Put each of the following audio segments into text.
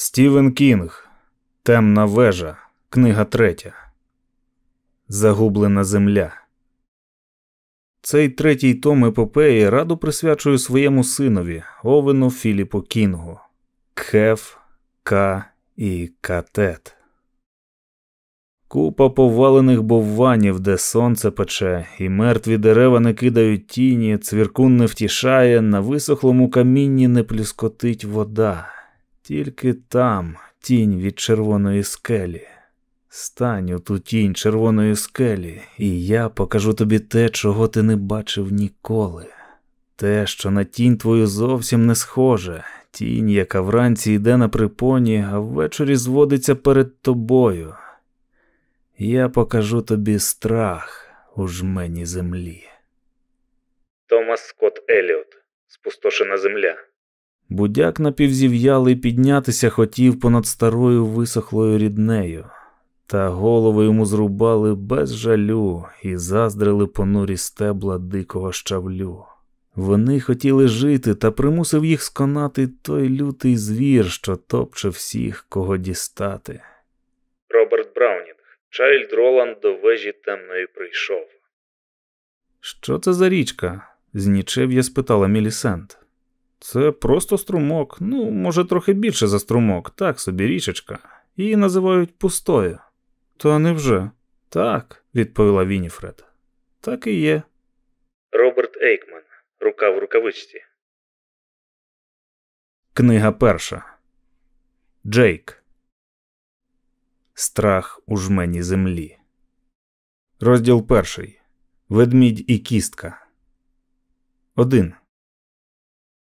Стівен Кінг. Темна вежа. Книга третя. Загублена земля. Цей третій том епопеї раду присвячую своєму синові Овену Філіпу Кінгу. Кхеф, К і Катет. Купа повалених бовванів, де сонце пече, і мертві дерева не кидають тіні, цвіркун не втішає, на висохлому камінні не плюскотить вода. Тільки там тінь від червоної скелі. Стань у ту тінь червоної скелі, і я покажу тобі те, чого ти не бачив ніколи. Те, що на тінь твою зовсім не схоже, тінь, яка вранці йде на припоні, а ввечері зводиться перед тобою. Я покажу тобі страх у жмені землі. Томас Скотт Еліот. Спустошена земля. Будяк напівзів'ялий піднятися хотів понад старою висохлою ріднею, та голови йому зрубали без жалю і заздрили понурі стебла дикого щавлю. Вони хотіли жити, та примусив їх сконати той лютий звір, що топче всіх, кого дістати. Роберт Браунінг. Чайльд Роланд до вежі темної прийшов. Що це за річка? знічев'я спитала Мілісент. Це просто струмок, ну, може, трохи більше за струмок, так собі річечка. Її називають пустою. Та невже? Так, відповіла Вініфред. Так і є. Роберт Ейкман. Рука в рукавичці. Книга перша. Джейк. Страх у жмені землі. Розділ перший. Ведмідь і кістка. Один.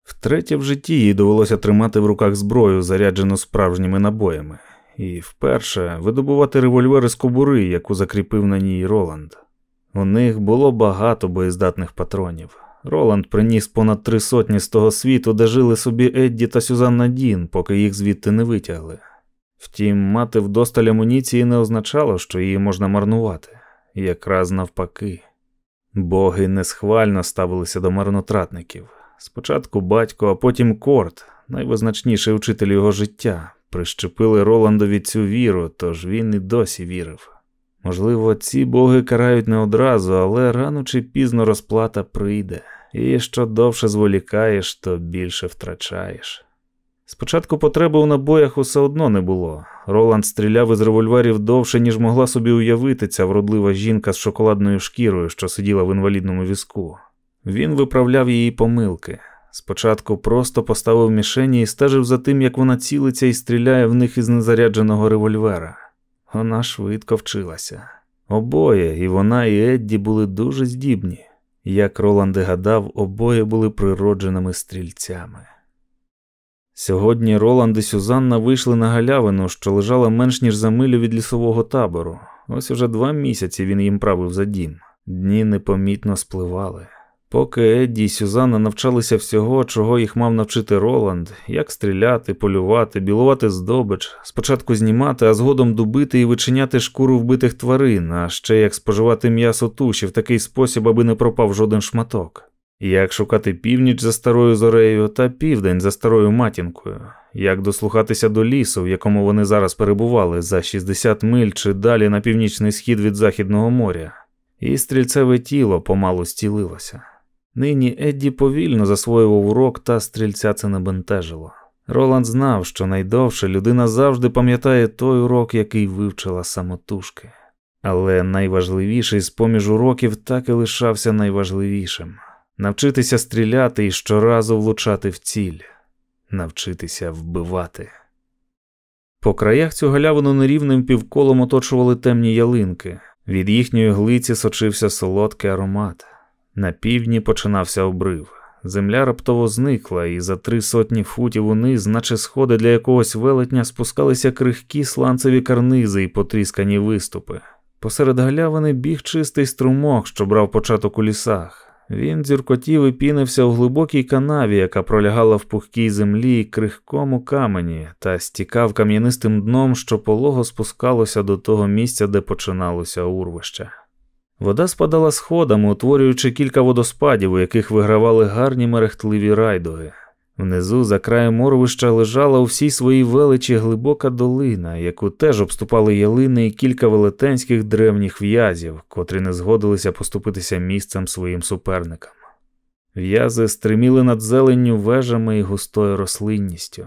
Втретє в житті їй довелося тримати в руках зброю, заряджену справжніми набоями, і вперше видобувати револьвери з кобури, яку закріпив на ній Роланд. У них було багато боєздатних патронів. Роланд приніс понад три сотні з того світу, де жили собі Едді та Сюзанна Дін, поки їх звідти не витягли. Втім, мати вдосталь амуніції не означало, що її можна марнувати, якраз навпаки. Боги несхвально ставилися до марнотратників. Спочатку батько, а потім Корт, найвизначніший учитель його життя, прищепили Роландові цю віру, тож він і досі вірив. Можливо, ці боги карають не одразу, але рано чи пізно розплата прийде, і що довше зволікаєш, то більше втрачаєш. Спочатку потреби у набоях усе одно не було. Роланд стріляв із револьверів довше, ніж могла собі уявити ця вродлива жінка з шоколадною шкірою, що сиділа в інвалідному візку. Він виправляв її помилки. Спочатку просто поставив мішені і стежив за тим, як вона цілиться і стріляє в них із незарядженого револьвера. Вона швидко вчилася. Обоє, і вона, і Едді були дуже здібні. Як Роланд і гадав, обоє були природженими стрільцями. Сьогодні Роланд і Сюзанна вийшли на галявину, що лежала менш ніж за милю від лісового табору. Ось уже два місяці він їм правив за дім. Дні непомітно спливали. Поки Едді і Сюзанна навчалися всього, чого їх мав навчити Роланд, як стріляти, полювати, білувати здобич, спочатку знімати, а згодом дубити і вичиняти шкуру вбитих тварин, а ще як споживати м'ясо туші в такий спосіб, аби не пропав жоден шматок. Як шукати північ за старою зорею та південь за старою матінкою, як дослухатися до лісу, в якому вони зараз перебували, за 60 миль чи далі на північний схід від Західного моря, і стрільцеве тіло помалу стілилося. Нині Едді повільно засвоював урок, та стрільця це не бентежило. Роланд знав, що найдовше людина завжди пам'ятає той урок, який вивчила самотужки. Але найважливіший з поміж уроків так і лишався найважливішим навчитися стріляти і щоразу влучати в ціль, навчитися вбивати. По краях цю галявину нерівним півколом оточували темні ялинки, від їхньої глиці сочився солодкий аромат. На півдні починався обрив. Земля раптово зникла, і за три сотні футів униз, наче сходи для якогось велетня, спускалися крихкі сланцеві карнизи і потріскані виступи. Посеред галявини біг чистий струмок, що брав початок у лісах. Він дзюркотів і пінився у глибокій канаві, яка пролягала в пухкій землі і крихкому камені, та стікав кам'янистим дном, що полого спускалося до того місця, де починалося урвище. Вода спадала сходами, утворюючи кілька водоспадів, у яких вигравали гарні мерехтливі райдуги. Внизу, за краєм моровища, лежала у всій своїй величі глибока долина, яку теж обступали ялини і кілька велетенських древніх в'язів, котрі не згодилися поступитися місцем своїм суперникам. В'язи стриміли над зеленню вежами і густою рослинністю.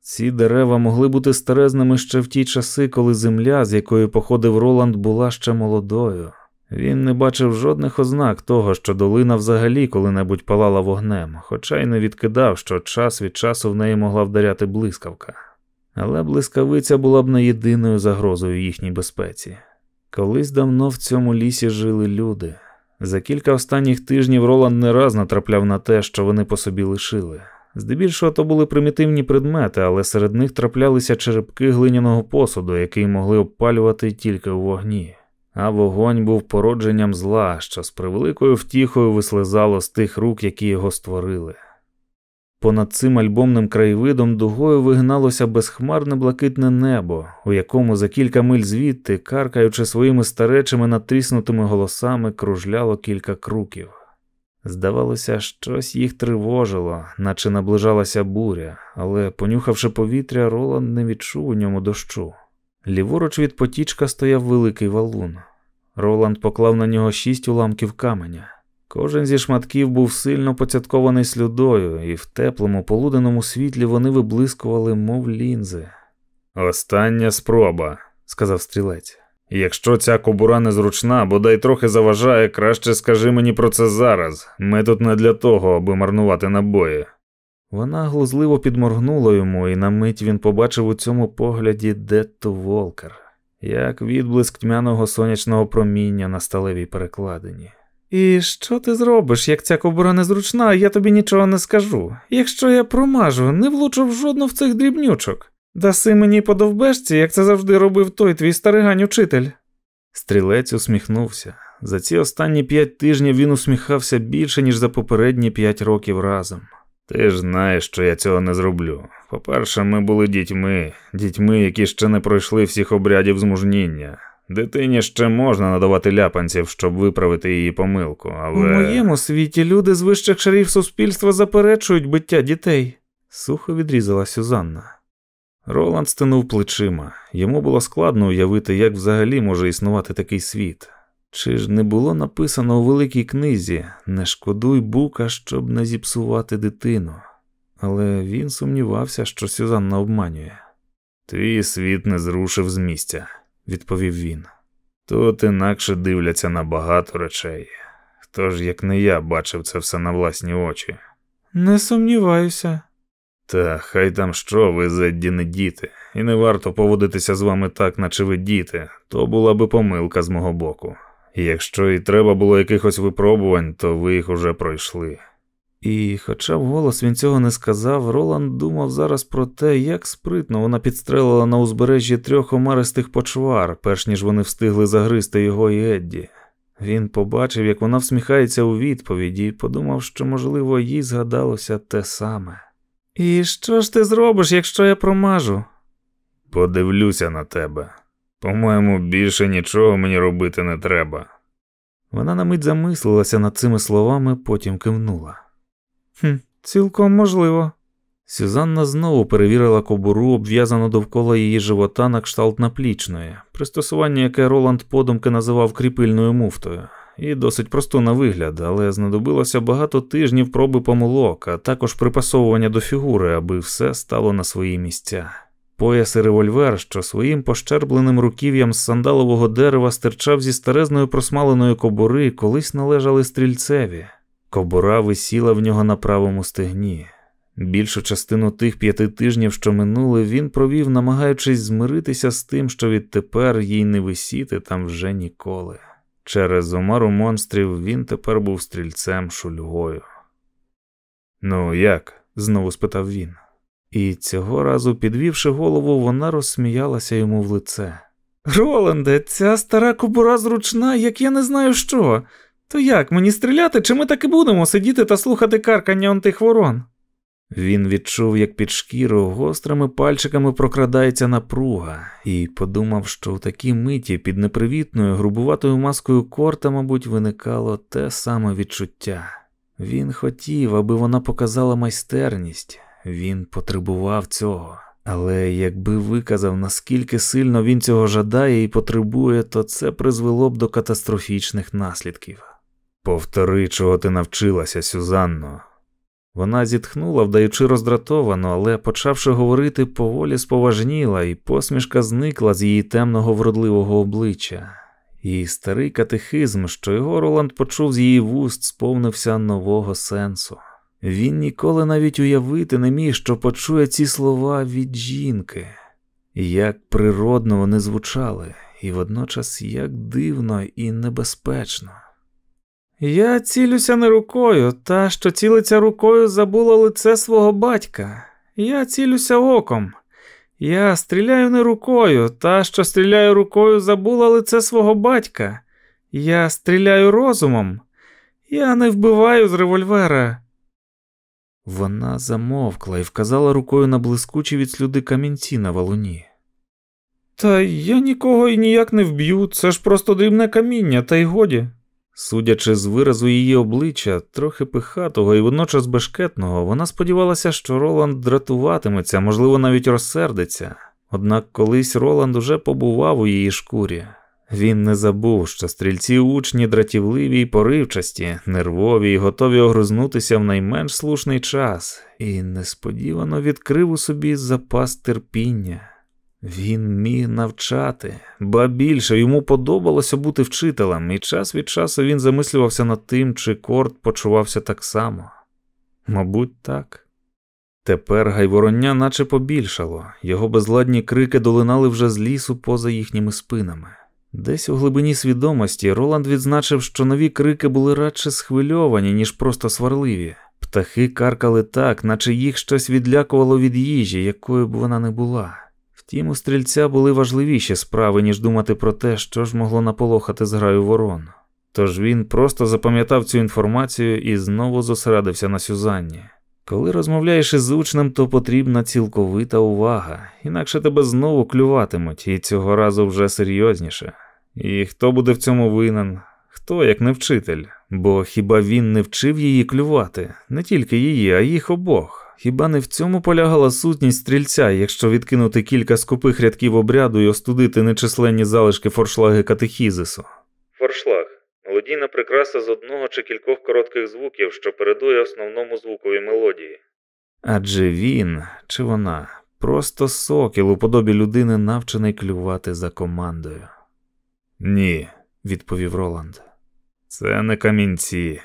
Ці дерева могли бути старезними ще в ті часи, коли земля, з якої походив Роланд, була ще молодою. Він не бачив жодних ознак того, що долина взагалі коли-небудь палала вогнем, хоча й не відкидав, що час від часу в неї могла вдаряти блискавка. Але блискавиця була б не єдиною загрозою їхній безпеці. Колись давно в цьому лісі жили люди. За кілька останніх тижнів Роланд не раз натрапляв на те, що вони по собі лишили. Здебільшого то були примітивні предмети, але серед них траплялися черепки глиняного посуду, який могли обпалювати тільки у вогні. А вогонь був породженням зла, що з превеликою втіхою вислизало з тих рук, які його створили. Понад цим альбомним краєвидом дугою вигналося безхмарне блакитне небо, у якому за кілька миль звідти, каркаючи своїми старечими натріснутими голосами, кружляло кілька круків. Здавалося, щось їх тривожило, наче наближалася буря, але, понюхавши повітря, Роланд не відчув у ньому дощу. Ліворуч від потічка стояв великий валун. Роланд поклав на нього шість уламків каменя. Кожен зі шматків був сильно поцяткований слюдою, і в теплому полуденному світлі вони виблискували, мов лінзи. Остання спроба, сказав стрілець. Якщо ця кобура незручна, бодай трохи заважає, краще скажи мені про це зараз. Ми тут не для того, аби марнувати набої. Вона глузливо підморгнула йому, і на мить він побачив у цьому погляді Детту Волкер, як відблиск тьмяного сонячного проміння на сталевій перекладині. І що ти зробиш, як ця кобура незручна, я тобі нічого не скажу. Якщо я промажу, не влучу в жодну в цих дрібнючок. Даси мені по довбешці, як це завжди робив той твій старигань учитель. Стрілець усміхнувся. За ці останні п'ять тижнів він усміхався більше, ніж за попередні п'ять років разом. Ти ж знаєш, що я цього не зроблю. По-перше, ми були дітьми, дітьми, які ще не пройшли всіх обрядів змужніння. Дитині ще можна надавати ляпанців, щоб виправити її помилку, але. У моєму світі люди з вищих шарів суспільства заперечують биття дітей, сухо відрізала Сюзанна. Роланд стинув плечима. Йому було складно уявити, як взагалі може існувати такий світ. Чи ж не було написано у великій книзі не шкодуй бука, щоб не зіпсувати дитину, але він сумнівався, що Сюзанна обманює. Твій світ не зрушив з місця, відповів він. Тут інакше дивляться на багато речей. Хто ж, як не я, бачив це все на власні очі? Не сумніваюся. Та хай там що, ви зедді не діти, і не варто поводитися з вами так, наче ви діти, то була би помилка з мого боку. Якщо і треба було якихось випробувань, то ви їх уже пройшли. І, хоча вголос він цього не сказав, Роланд думав зараз про те, як спритно вона підстрелила на узбережжі трьох омаристих почвар, перш ніж вони встигли загризти його і Едді. Він побачив, як вона всміхається у відповіді, і подумав, що, можливо, їй згадалося те саме. І що ж ти зробиш, якщо я промажу? Подивлюся на тебе. По-моєму, більше нічого мені робити не треба. Вона на мить замислилася над цими словами, потім кивнула. «Хм, Цілком можливо. Сюзанна знову перевірила кобуру, обв'язану довкола її живота на кшталт наплічної, пристосування, яке Роланд подумки називав кріпильною муфтою, і досить просту на вигляд, але знадобилося багато тижнів проби помилок, а також припасовування до фігури, аби все стало на свої місця. Пояс і револьвер, що своїм пощербленим руків'ям з сандалового дерева стирчав зі старезною просмаленої кобури, колись належали стрільцеві. Кобура висіла в нього на правому стегні. Більшу частину тих п'яти тижнів, що минули, він провів, намагаючись змиритися з тим, що відтепер їй не висіти там вже ніколи. Через омару монстрів він тепер був стрільцем шульгою. Ну, як? знову спитав він. І цього разу, підвівши голову, вона розсміялася йому в лице. Роланде, ця стара кобура зручна, як я не знаю що. То як мені стріляти, чи ми так і будемо сидіти та слухати каркання он тих ворон? Він відчув, як під шкіру гострими пальчиками прокрадається напруга, і подумав, що в такій миті під непривітною, грубуватою маскою корта, мабуть, виникало те саме відчуття. Він хотів, аби вона показала майстерність, він потребував цього. Але якби виказав, наскільки сильно він цього жадає і потребує, то це призвело б до катастрофічних наслідків. Повтори, чого ти навчилася, Сюзанно. Вона зітхнула, вдаючи роздратовано, але, почавши говорити, поволі споважніла, і посмішка зникла з її темного вродливого обличчя. І старий катехизм, що його Роланд почув з її вуст, сповнився нового сенсу. Він ніколи навіть уявити не міг, що почує ці слова від жінки, як природно вони звучали, і водночас як дивно і небезпечно. Я цілюся не рукою, та, що цілиться рукою, забула лице свого батька. Я цілюся оком. Я стріляю не рукою, та, що стріляю рукою, забула лице свого батька. Я стріляю розумом. Я не вбиваю з револьвера. Вона замовкла і вказала рукою на блискучі від слюди камінці на валуні. Та я нікого і ніяк не вб'ю, це ж просто дрібне каміння, та й годі. Судячи з виразу її обличчя, трохи пихатого і водночас бешкетного, вона сподівалася, що Роланд дратуватиметься, можливо, навіть розсердиться. Однак колись Роланд уже побував у її шкурі. Він не забув, що стрільці учні дратівливі й поривчасті, нервові й готові огризнутися в найменш слушний час, і несподівано відкрив у собі запас терпіння. Він міг навчати, ба більше йому подобалося бути вчителем, і час від часу він замислювався над тим, чи Корт почувався так само. Мабуть, так. Тепер гайвороння наче побільшало, його безладні крики долинали вже з лісу поза їхніми спинами. Десь у глибині свідомості Роланд відзначив, що нові крики були радше схвильовані, ніж просто сварливі. Птахи каркали так, наче їх щось відлякувало від їжі, якою б вона не була. Втім, у стрільця були важливіші справи, ніж думати про те, що ж могло наполохати зграю ворон. Тож він просто запам'ятав цю інформацію і знову зосередився на Сюзанні. Коли розмовляєш із учнем, то потрібна цілковита увага, інакше тебе знову клюватимуть, і цього разу вже серйозніше. І хто буде в цьому винен? Хто, як не вчитель? Бо хіба він не вчив її клювати, не тільки її, а їх обох. Хіба не в цьому полягала сутність стрільця, якщо відкинути кілька скупих рядків обряду і остудити нечисленні залишки форшлаги катехізису? Форшлаг мелодійна прикраса з одного чи кількох коротких звуків, що передує основному звукові мелодії. Адже він чи вона просто сокіл у подобі людини, навчений клювати за командою. Ні, відповів Роланд. Це не камінці.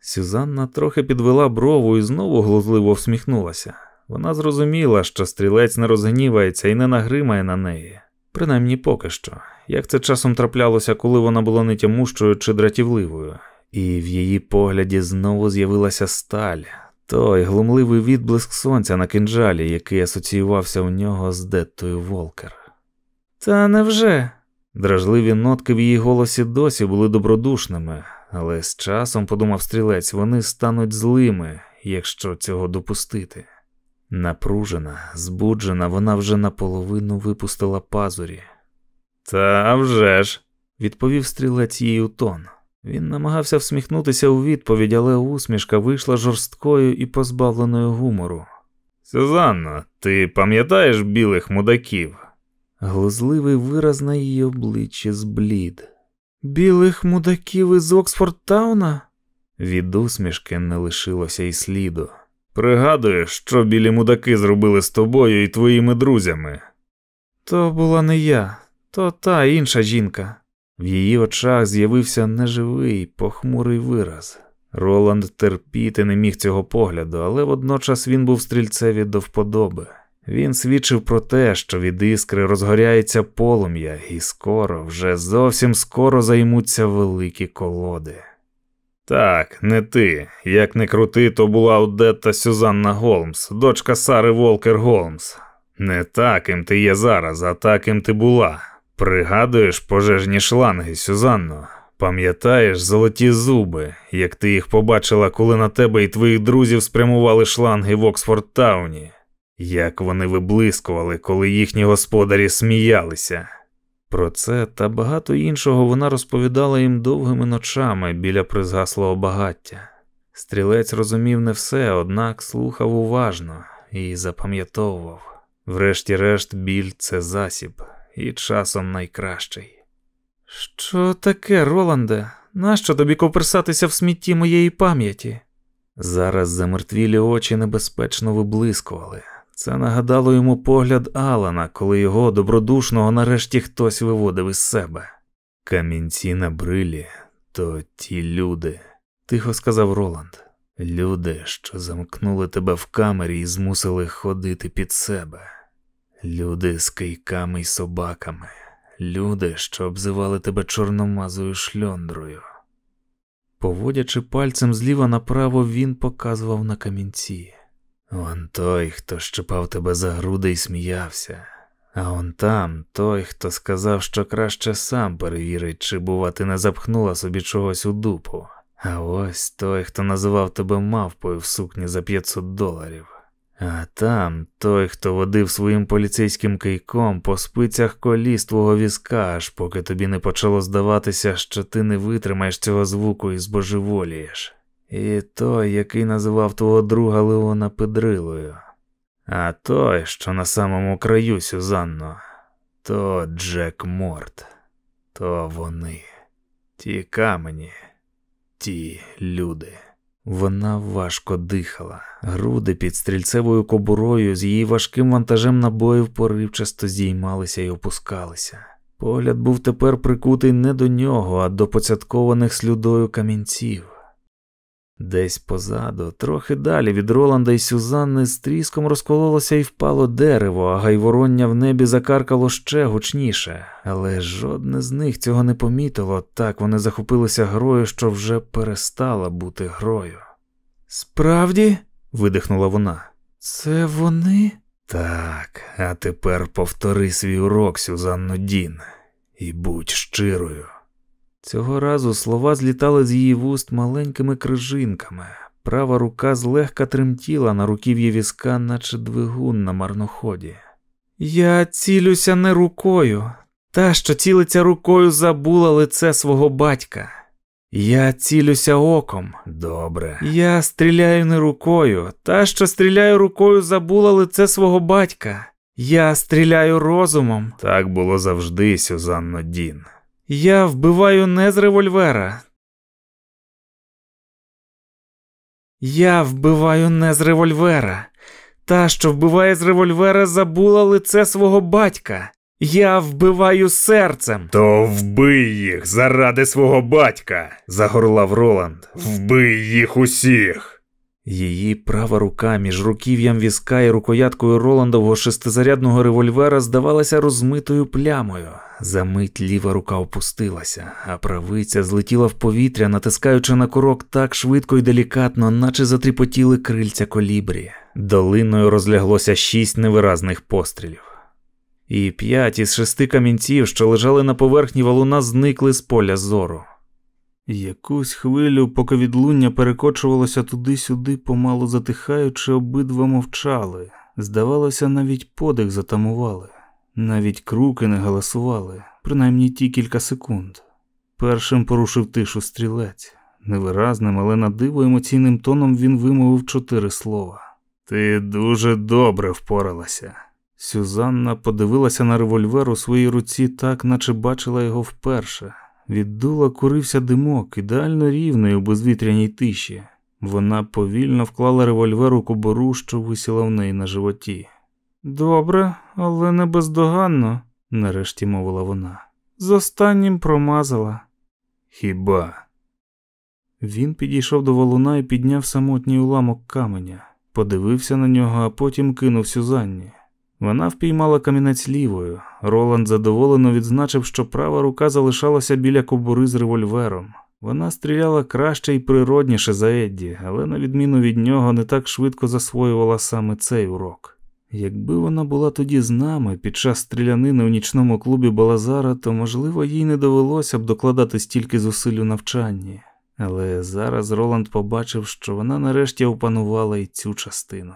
Сюзанна трохи підвела брову і знову глузливо всміхнулася. Вона зрозуміла, що стрілець не розгнівається і не нагримає на неї, принаймні поки що, як це часом траплялося, коли вона була нетямущою чи дратівливою, і в її погляді знову з'явилася сталь, той глумливий відблиск сонця на кинджалі, який асоціювався у нього з Деттою Волкер. Та невже? Дражливі нотки в її голосі досі були добродушними, але з часом, подумав стрілець, вони стануть злими, якщо цього допустити. Напружена, збуджена, вона вже наполовину випустила пазурі. «Та вже ж», – відповів стрілець їй у тон. Він намагався всміхнутися у відповідь, але усмішка вийшла жорсткою і позбавленою гумору. Сюзанно, ти пам'ятаєш білих мудаків? Глузливий вираз на її обличчі зблід. Білих мудаків із Оксфордтауна? Від усмішки не лишилося й сліду. Пригадуєш, що білі мудаки зробили з тобою і твоїми друзями? То була не я, то та інша жінка. В її очах з'явився неживий, похмурий вираз. Роланд терпіти не міг цього погляду, але водночас він був стрільцеві до вподоби. Він свідчив про те, що від іскри розгоряється полум'я, і скоро, вже зовсім скоро займуться великі колоди. Так, не ти. Як не крути, то була Одетта Сюзанна Голмс, дочка Сари Волкер Голмс. Не таким ти є зараз, а таким ти була. Пригадуєш пожежні шланги, Сюзанно? Пам'ятаєш золоті зуби, як ти їх побачила, коли на тебе і твоїх друзів спрямували шланги в Оксфорд Тауні? Як вони виблискували, коли їхні господарі сміялися. Про це та багато іншого вона розповідала їм довгими ночами біля призгаслого багаття. Стрілець розумів не все, однак слухав уважно і запам'ятовував. Врешті-решт, біль це засіб, і часом найкращий. Що таке, Роланде? Нащо тобі коперсатися в смітті моєї пам'яті? Зараз замертвілі очі небезпечно виблискували. Це нагадало йому погляд Алана, коли його добродушного нарешті хтось виводив із себе. Камінці на брилі то ті люди, тихо сказав Роланд. Люди, що замкнули тебе в камері і змусили ходити під себе. Люди з кийками й собаками, люди, що обзивали тебе чорномазою шльондрою. Поводячи пальцем зліва направо, він показував на камінці. Он той, хто щипав тебе за груди і сміявся, а он там той, хто сказав, що краще сам перевірить, чи, бува, ти не запхнула собі чогось у дупу. А ось той, хто називав тебе мавпою в сукні за 500 доларів. А там той, хто водив своїм поліцейським кийком по спицях коліс твого візка, аж поки тобі не почало здаватися, що ти не витримаєш цього звуку і збожеволієш. І той, який називав твого друга Леона Педрилою. А той, що на самому краю Сюзанно, то Джек Морт, то вони, ті камені, ті люди. Вона важко дихала, груди під стрільцевою кобурою з її важким вантажем набоїв поривчасто здіймалися і опускалися. Погляд був тепер прикутий не до нього, а до поцяткованих слюдою камінців. Десь позаду, трохи далі від Роланда і Сюзанни з тріском розкололося і впало дерево, а гайвороння в небі закаркало ще гучніше, але жодне з них цього не помітило, так вони захопилися грою, що вже перестала бути грою. Справді, видихнула вона, це вони? Так, а тепер повтори свій урок, Сюзанно Дін, і будь щирою. Цього разу слова злітали з її вуст маленькими крижинками. Права рука злегка тремтіла на руків'ї візка, наче двигун на марноході. Я цілюся не рукою, та, що цілиться рукою, забула лице свого батька. Я цілюся оком. Добре. Я стріляю не рукою, та, що стріляю рукою, забула лице свого батька. Я стріляю розумом. Так було завжди, Сюзанно Дін. Я вбиваю не з револьвера. Я вбиваю не з револьвера. Та, що вбиває з револьвера, забула лице свого батька. Я вбиваю серцем. То вбий їх заради свого батька, загорлав Роланд. Вбий їх усіх. Її права рука між руків'ям візка і рукояткою Роландового шестизарядного револьвера здавалася розмитою плямою. Замить ліва рука опустилася, а правиця злетіла в повітря, натискаючи на курок так швидко і делікатно, наче затріпотіли крильця колібрі. Долиною розляглося шість невиразних пострілів. І п'ять із шести камінців, що лежали на поверхні валуна, зникли з поля зору. Якусь хвилю, поки відлуння перекочувалося туди-сюди, помалу затихаючи, обидва мовчали. Здавалося, навіть подих затамували, навіть круки не галасували, принаймні ті кілька секунд. Першим порушив тишу стрілець. Невиразним, але на диво емоційним тоном він вимовив чотири слова. Ти дуже добре впоралася. Сюзанна подивилася на револьвер у своїй руці так, наче бачила його вперше. Від дула курився димок, ідеально рівний у безвітряній тиші. Вона повільно вклала револьвер у кобуру, що висіла в неї на животі. Добре, але не бездоганно, нарешті мовила вона. З останнім промазала. Хіба? Він підійшов до валуна і підняв самотній уламок каменя, подивився на нього, а потім кинув Сюзанні. Вона впіймала камінець лівою. Роланд задоволено відзначив, що права рука залишалася біля кобури з револьвером. Вона стріляла краще і природніше за Едді, але, на відміну від нього, не так швидко засвоювала саме цей урок. Якби вона була тоді з нами під час стрілянини у нічному клубі Балазара, то, можливо, їй не довелося б докладати стільки зусиль у навчанні. Але зараз Роланд побачив, що вона нарешті опанувала і цю частину.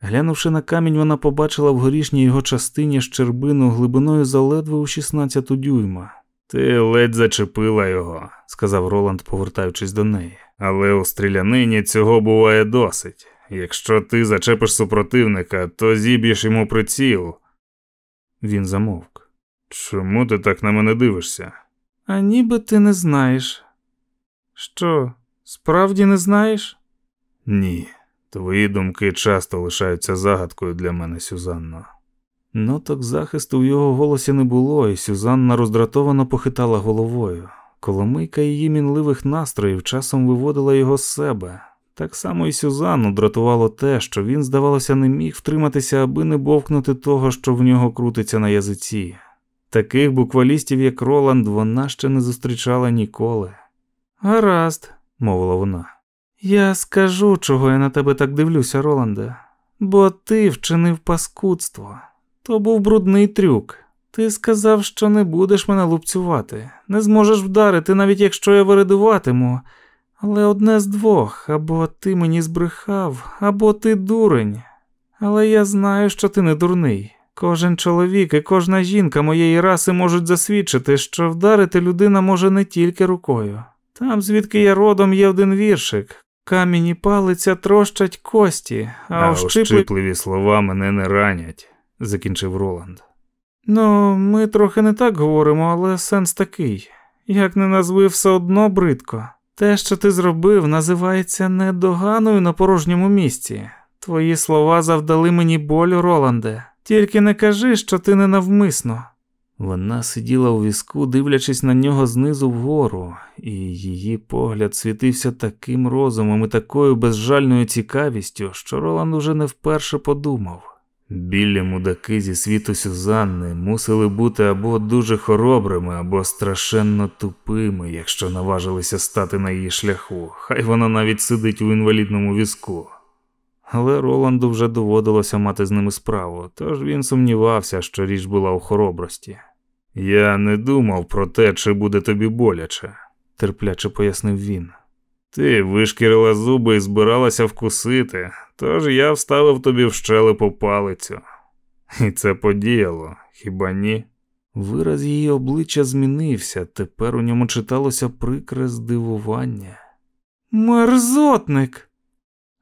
Глянувши на камінь, вона побачила в горішній його частині щербину глибиною заледве у 16 дюйма. Ти ледь зачепила його, сказав Роланд, повертаючись до неї. Але у стрілянині цього буває досить. Якщо ти зачепиш супротивника, то зіб'єш йому приціл. Він замовк. Чому ти так на мене дивишся? А ніби ти не знаєш. Що, справді не знаєш? Ні. Твої думки часто лишаються загадкою для мене, Сюзанно. Ноток захисту в його голосі не було, і Сюзанна роздратовано похитала головою. Коломийка її мінливих настроїв часом виводила його з себе. Так само і Сюзанну дратувало те, що він, здавалося, не міг втриматися, аби не бовкнути того, що в нього крутиться на язиці. Таких буквалістів, як Роланд, вона ще не зустрічала ніколи. Гаразд, мовила вона. Я скажу, чого я на тебе так дивлюся, Роланде, бо ти вчинив паскудство. То був брудний трюк. Ти сказав, що не будеш мене лупцювати, не зможеш вдарити, навіть якщо я виридуватиму. Але одне з двох або ти мені збрехав, або ти дурень. Але я знаю, що ти не дурний. Кожен чоловік і кожна жінка моєї раси можуть засвідчити, що вдарити людина може не тільки рукою. Там, звідки я родом, є один віршик. Камінь і палиця трощать кості, а, А ощипли... ощипливі слова мене не ранять, закінчив Роланд. Ну, ми трохи не так говоримо, але сенс такий. Як не назви, все одно бридко. Те, що ти зробив, називається недоганою на порожньому місці. Твої слова завдали мені болю, Роланде. Тільки не кажи, що ти ненавмисно. Вона сиділа у візку, дивлячись на нього знизу вгору, і її погляд світився таким розумом і такою безжальною цікавістю, що Роланд уже не вперше подумав. Білі мудаки зі світу Сюзанни мусили бути або дуже хоробрими, або страшенно тупими, якщо наважилися стати на її шляху, хай вона навіть сидить у інвалідному візку. Але Роланду вже доводилося мати з ними справу, тож він сумнівався, що річ була у хоробрості. Я не думав про те, чи буде тобі боляче. терпляче пояснив він. Ти вишкірила зуби і збиралася вкусити, тож я вставив тобі в щелепу палицю. І це подіяло, хіба ні? Вираз її обличчя змінився, тепер у ньому читалося прикре здивування. Мерзотник.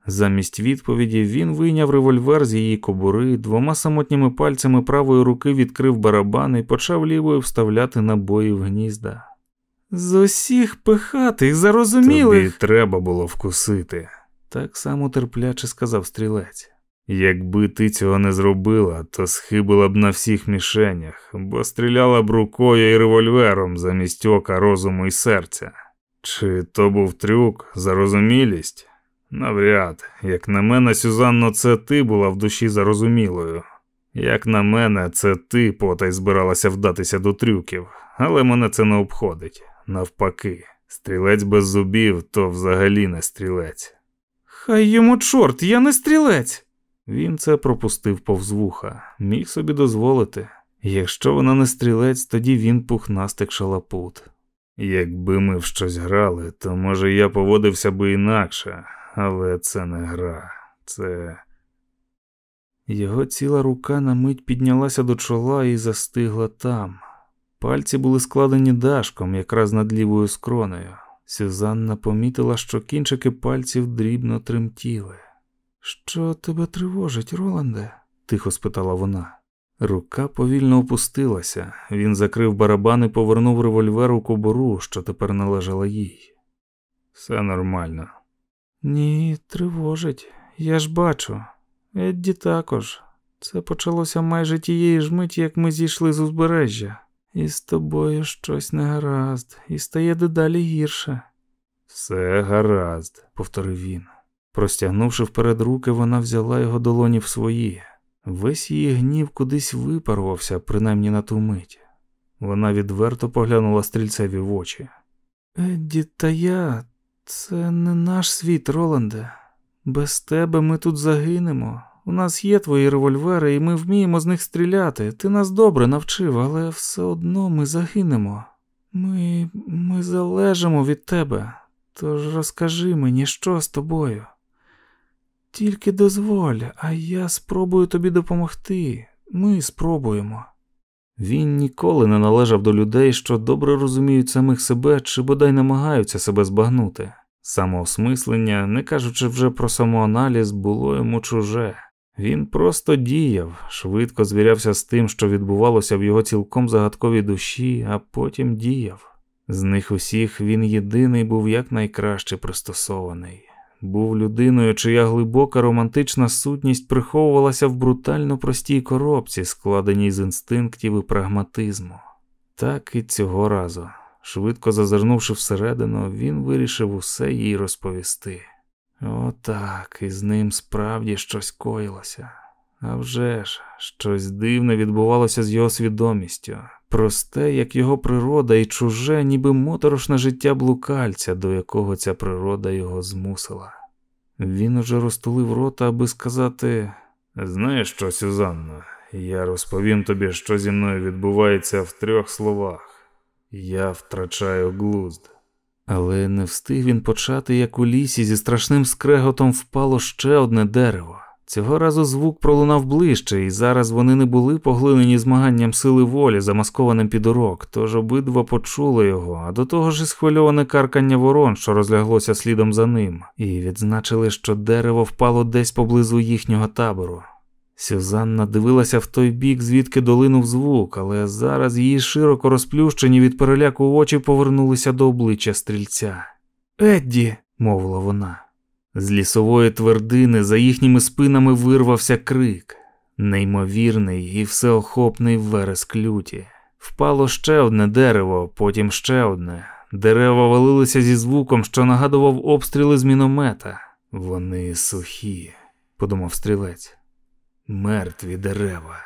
Замість відповіді він вийняв револьвер з її кобури, двома самотніми пальцями правої руки відкрив барабан і почав лівою вставляти набої в гнізда. З усіх пихатих, зарозумілих. Тобі треба було вкусити. Так само терпляче сказав стрілець. Якби ти цього не зробила, то схибила б на всіх мішенях, бо стріляла б рукою і револьвером замість ока, розуму і серця. Чи то був трюк, зарозумілість? Навряд, як на мене, Сюзанно, це ти була в душі зарозумілою. Як на мене, це ти потай збиралася вдатися до трюків, але мене це не обходить. Навпаки, стрілець без зубів то взагалі не стрілець. Хай йому чорт, я не стрілець. Він це пропустив повз вуха, міг собі дозволити. Якщо вона не стрілець, тоді він пухнастик шалапут. Якби ми в щось грали, то може я поводився би інакше, але це не гра, це. Його ціла рука на мить піднялася до чола і застигла там. Пальці були складені дашком, якраз над лівою скронею. Сюзанна помітила, що кінчики пальців дрібно тремтіли. Що тебе тривожить, Роланде? тихо спитала вона. Рука повільно опустилася, він закрив барабан і повернув револьвер у кобуру, що тепер належала їй. Все нормально. Ні, тривожить. Я ж бачу. Едді також. Це почалося майже тієї ж миті, як ми зійшли з узбережжя. І з тобою щось не гаразд, і стає дедалі гірше. Все гаразд, повторив він. Простягнувши вперед руки, вона взяла його долоні в свої. Весь її гнів кудись випарувався, принаймні на ту мить. Вона відверто поглянула стрільцеві в очі. Едді, та я, це не наш світ, Роланде. Без тебе ми тут загинемо. У нас є твої револьвери, і ми вміємо з них стріляти. Ти нас добре навчив, але все одно ми загинемо. Ми ми залежимо від тебе. Тож розкажи мені, що з тобою. Тільки дозволь, а я спробую тобі допомогти. Ми спробуємо. Він ніколи не належав до людей, що добре розуміють самих себе чи бодай намагаються себе збагнути. Самоосмислення, не кажучи вже про самоаналіз, було йому чуже. Він просто діяв, швидко звірявся з тим, що відбувалося в його цілком загадковій душі, а потім діяв. З них усіх він єдиний був якнайкраще пристосований, був людиною, чия глибока романтична сутність приховувалася в брутально простій коробці, складеній з інстинктів і прагматизму. Так і цього разу, швидко зазирнувши всередину, він вирішив усе їй розповісти. Отак, і з ним справді щось коїлося. А вже ж, щось дивне відбувалося з його свідомістю, просте, як його природа, і чуже, ніби моторошне життя блукальця, до якого ця природа його змусила. Він уже розтулив рота, аби сказати: Знаєш що, Сюзанна, я розповім тобі, що зі мною відбувається в трьох словах. Я втрачаю глузд. Але не встиг він почати, як у лісі, зі страшним скреготом впало ще одне дерево. Цього разу звук пролунав ближче, і зараз вони не були поглинені змаганням сили волі, замаскованим під урок, тож обидва почули його, а до того ж і схвильоване каркання ворон, що розляглося слідом за ним, і відзначили, що дерево впало десь поблизу їхнього табору. Сюзанна дивилася в той бік, звідки долинув звук, але зараз її широко розплющені від переляку очі повернулися до обличчя стрільця. Едді, мовила вона. З лісової твердини за їхніми спинами вирвався крик, неймовірний і всеохопний вереск люті. Впало ще одне дерево, потім ще одне. Дерева валилися зі звуком, що нагадував обстріли з міномета. Вони сухі, подумав стрілець. Мертві дерева.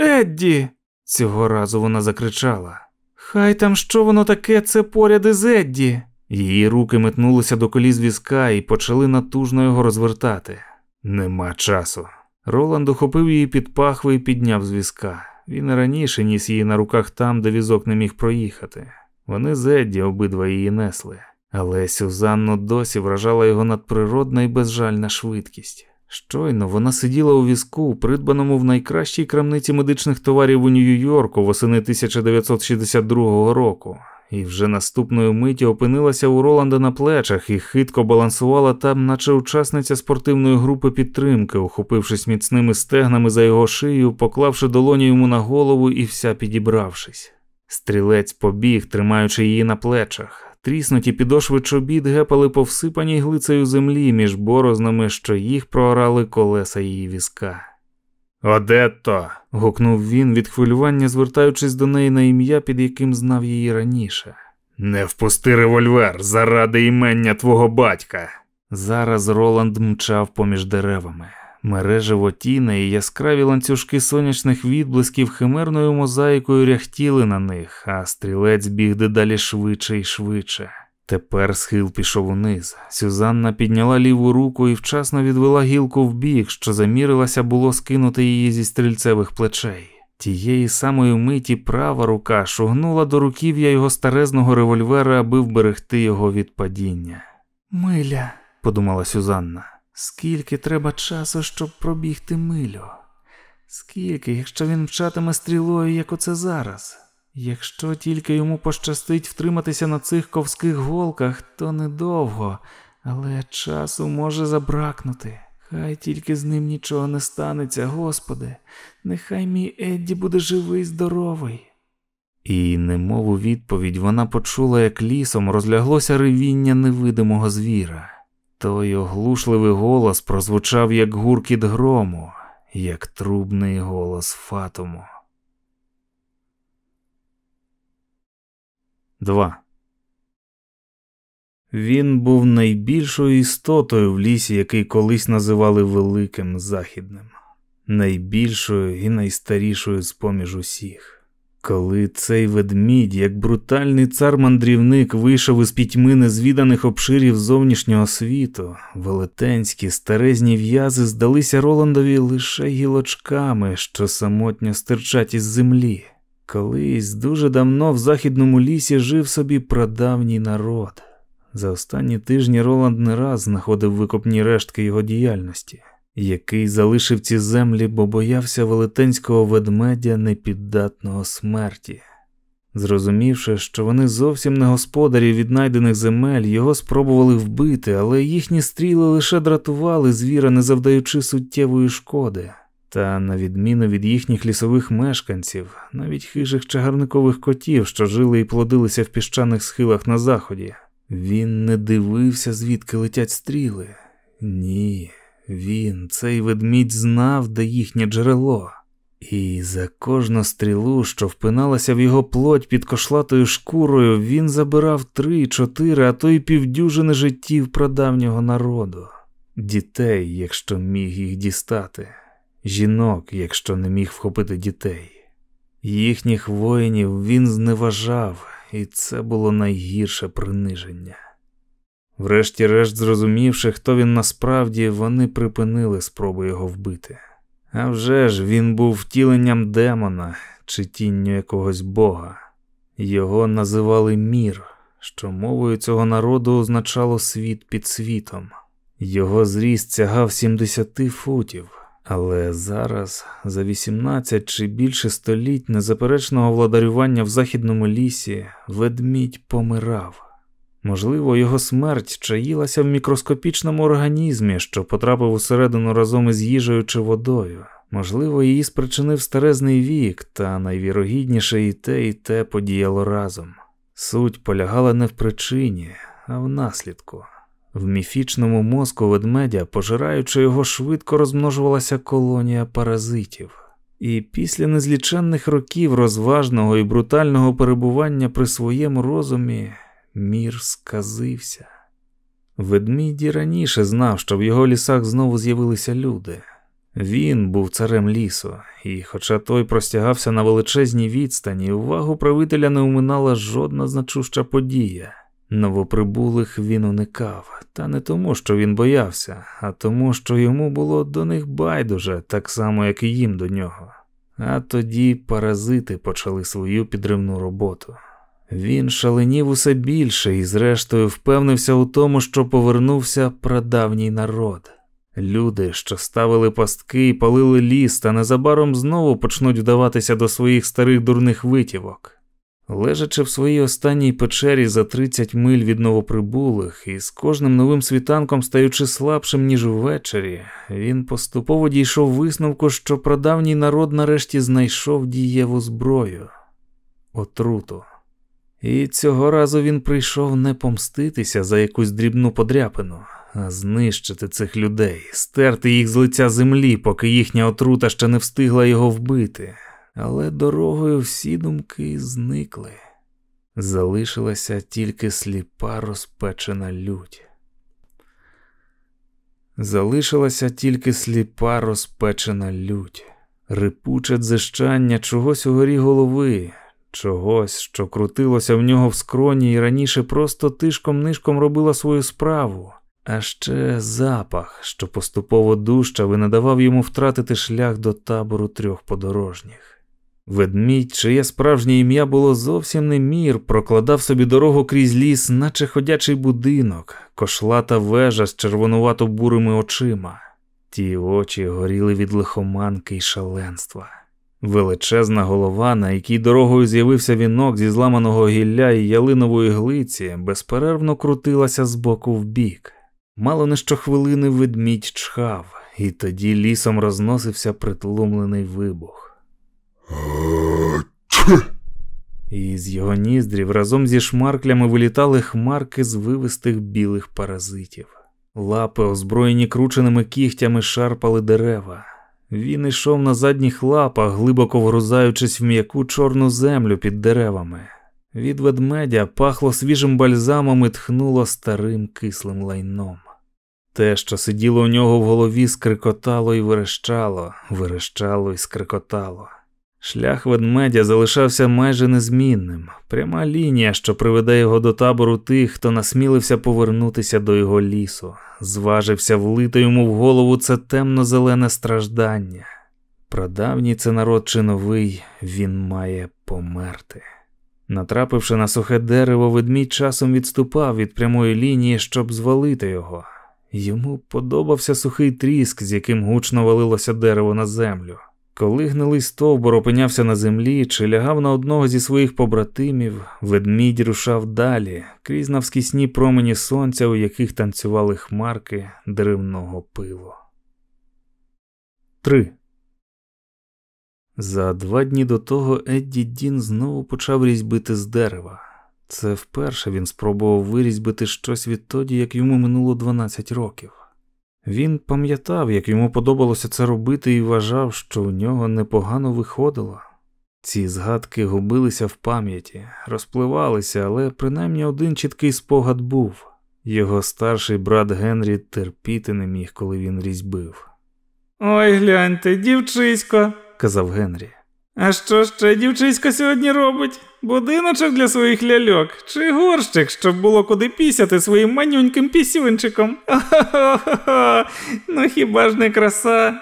Едді. Цього разу вона закричала. Хай там що воно таке, це поряд із Едді. Її руки метнулися до коліз візка і почали натужно його розвертати. Нема часу. Роланд ухопив її під пахви і підняв з візка. Він раніше ніс її на руках там, де візок не міг проїхати. Вони з Едді обидва її несли, але Сюзанну досі вражала його надприродна і безжальна швидкість. Щойно вона сиділа у візку, придбаному в найкращій крамниці медичних товарів у Нью-Йорку восени 1962 року, і вже наступної миті опинилася у Роланда на плечах і хитко балансувала там, наче учасниця спортивної групи підтримки, ухопившись міцними стегнами за його шию, поклавши долоні йому на голову і вся підібравшись. Стрілець побіг, тримаючи її на плечах. Тріснуті підошви чобіт гепали по всипаній глицею землі між борознами, що їх проорали колеса її візка. Одетто. гукнув він від хвилювання, звертаючись до неї на ім'я, під яким знав її раніше. Не впусти револьвер заради імення твого батька. Зараз Роланд мчав поміж деревами. Мережево тіни і яскраві ланцюжки сонячних відблисків химерною мозаїкою ряхтіли на них, а стрілець біг дедалі швидше і швидше. Тепер схил пішов униз. Сюзанна підняла ліву руку і вчасно відвела гілку в бік, що замірилася було скинути її зі стрільцевих плечей. Тієї самої миті права рука шугнула до руків'я його старезного револьвера, аби вберегти його від падіння. Миля, подумала Сюзанна. Скільки треба часу, щоб пробігти милю? Скільки, якщо він мчатиме стрілою, як оце зараз? Якщо тільки йому пощастить втриматися на цих ковських голках, то недовго, але часу може забракнути. Хай тільки з ним нічого не станеться, Господи, нехай мій Едді буде живий, здоровий. І, немов у відповідь, вона почула, як лісом розляглося ревіння невидимого звіра. Той оглушливий голос прозвучав як гуркіт грому, як трубний голос фатуму. 2. Він був найбільшою істотою в лісі, який колись називали Великим Західним, найбільшою і найстарішою з поміж усіх. Коли цей ведмідь, як брутальний цар-мандрівник, вийшов із пітьми незвіданих обширів зовнішнього світу, велетенські старезні в'язи здалися Роландові лише гілочками, що самотньо стирчать із землі. Колись дуже давно в західному лісі жив собі прадавній народ. За останні тижні Роланд не раз знаходив викопні рештки його діяльності який залишив ці землі, бо боявся велетенського ведмедя непіддатного смерті. Зрозумівши, що вони зовсім не господарі віднайдених земель, його спробували вбити, але їхні стріли лише дратували звіра, не завдаючи суттєвої шкоди. Та, на відміну від їхніх лісових мешканців, навіть хижих чагарникових котів, що жили і плодилися в піщаних схилах на заході, він не дивився, звідки летять стріли. Ні, він, цей ведмідь, знав, де їхнє джерело. І за кожну стрілу, що впиналася в його плоть під кошлатою шкурою, він забирав три, чотири, а то й півдюжини життів прадавнього народу, дітей, якщо міг їх дістати, жінок, якщо не міг вхопити дітей. Їхніх воїнів він зневажав, і це було найгірше приниження. Врешті-решт, зрозумівши, хто він насправді, вони припинили спроби його вбити. А вже ж він був втіленням демона чи тінню якогось бога. Його називали мір, що мовою цього народу означало світ під світом. Його зріст сягав 70 футів, але зараз, за 18 чи більше століть незаперечного владарювання в західному лісі, ведмідь помирав. Можливо, його смерть чаїлася в мікроскопічному організмі, що потрапив усередину разом із їжею чи водою. Можливо, її спричинив старезний вік, та найвірогідніше і те, і те подіяло разом. Суть полягала не в причині, а в наслідку. В міфічному мозку ведмедя, пожираючи його, швидко розмножувалася колонія паразитів. І після незліченних років розважного і брутального перебування при своєму розумі мір сказився. Ведмідь раніше знав, що в його лісах знову з'явилися люди. Він був царем лісу, і, хоча той простягався на величезній відстані, увагу правителя не уминала жодна значуща подія. Новоприбулих він уникав, та не тому, що він боявся, а тому, що йому було до них байдуже, так само, як і їм до нього. А тоді паразити почали свою підривну роботу. Він шаленів усе більше і, зрештою, впевнився у тому, що повернувся прадавній народ. Люди, що ставили пастки і палили ліс, та незабаром знову почнуть вдаватися до своїх старих дурних витівок. Лежачи в своїй останній печері за 30 миль від новоприбулих і з кожним новим світанком стаючи слабшим, ніж увечері, він поступово дійшов висновку, що прадавній народ нарешті знайшов дієву зброю отруту. І цього разу він прийшов не помститися за якусь дрібну подряпину, а знищити цих людей, стерти їх з лиця землі, поки їхня отрута ще не встигла його вбити. Але дорогою всі думки зникли. Залишилася тільки сліпа розпечена лють. Залишилася тільки сліпа розпечена лють, рипуче дзищання чогось у горі голови, чогось, що крутилося в нього в скроні і раніше просто тишком нишком робила свою справу, а ще запах, що поступово дужчав і не давав йому втратити шлях до табору трьох подорожніх. Ведмідь, чиє справжнє ім'я було зовсім не мір, прокладав собі дорогу крізь ліс, наче ходячий будинок, кошлата вежа з червонувато бурими очима. Ті очі горіли від лихоманки й шаленства. Величезна голова, на якій дорогою з'явився вінок зі зламаного гілля і ялинової глиці, безперервно крутилася з боку в бік. Мало не щохвилини ведмідь чхав, і тоді лісом розносився притлумлений вибух. І з його ніздрів разом зі шмарклями вилітали хмарки з вивистих білих паразитів. Лапи, озброєні крученими кігтями, шарпали дерева. Він ішов на задніх лапах, глибоко вгрузаючись в м'яку чорну землю під деревами. Від ведмедя пахло свіжим бальзамом і тхнуло старим кислим лайном. Те, що сиділо у нього в голові, скрикотало і верещало, верещало і скрикотало. Шлях ведмедя залишався майже незмінним, пряма лінія, що приведе його до табору тих, хто насмілився повернутися до його лісу, зважився влити йому в голову це темно-зелене страждання. Прадавній це народ чи новий, він має померти. Натрапивши на сухе дерево, ведмідь часом відступав від прямої лінії, щоб звалити його. Йому подобався сухий тріск, з яким гучно валилося дерево на землю. Коли гнилий стовбур опинявся на землі чи лягав на одного зі своїх побратимів, ведмідь рушав далі, крізь навскісні промені сонця, у яких танцювали хмарки деревного пилу. 3. За два дні до того Едді Дін знову почав різьбити з дерева. Це вперше він спробував вирізьбити щось відтоді, як йому минуло 12 років. Він пам'ятав, як йому подобалося це робити, і вважав, що у нього непогано виходило. Ці згадки губилися в пам'яті, розпливалися, але принаймні один чіткий спогад був його старший брат Генрі терпіти не міг, коли він різьбив. Ой, гляньте, дівчисько, казав Генрі. А що ще дівчисько сьогодні робить? Будиночок для своїх ляльок чи горщик, щоб було куди пісяти своїм манюньким пісюнчиком? О-хо-хо-хо! Ну хіба ж не краса?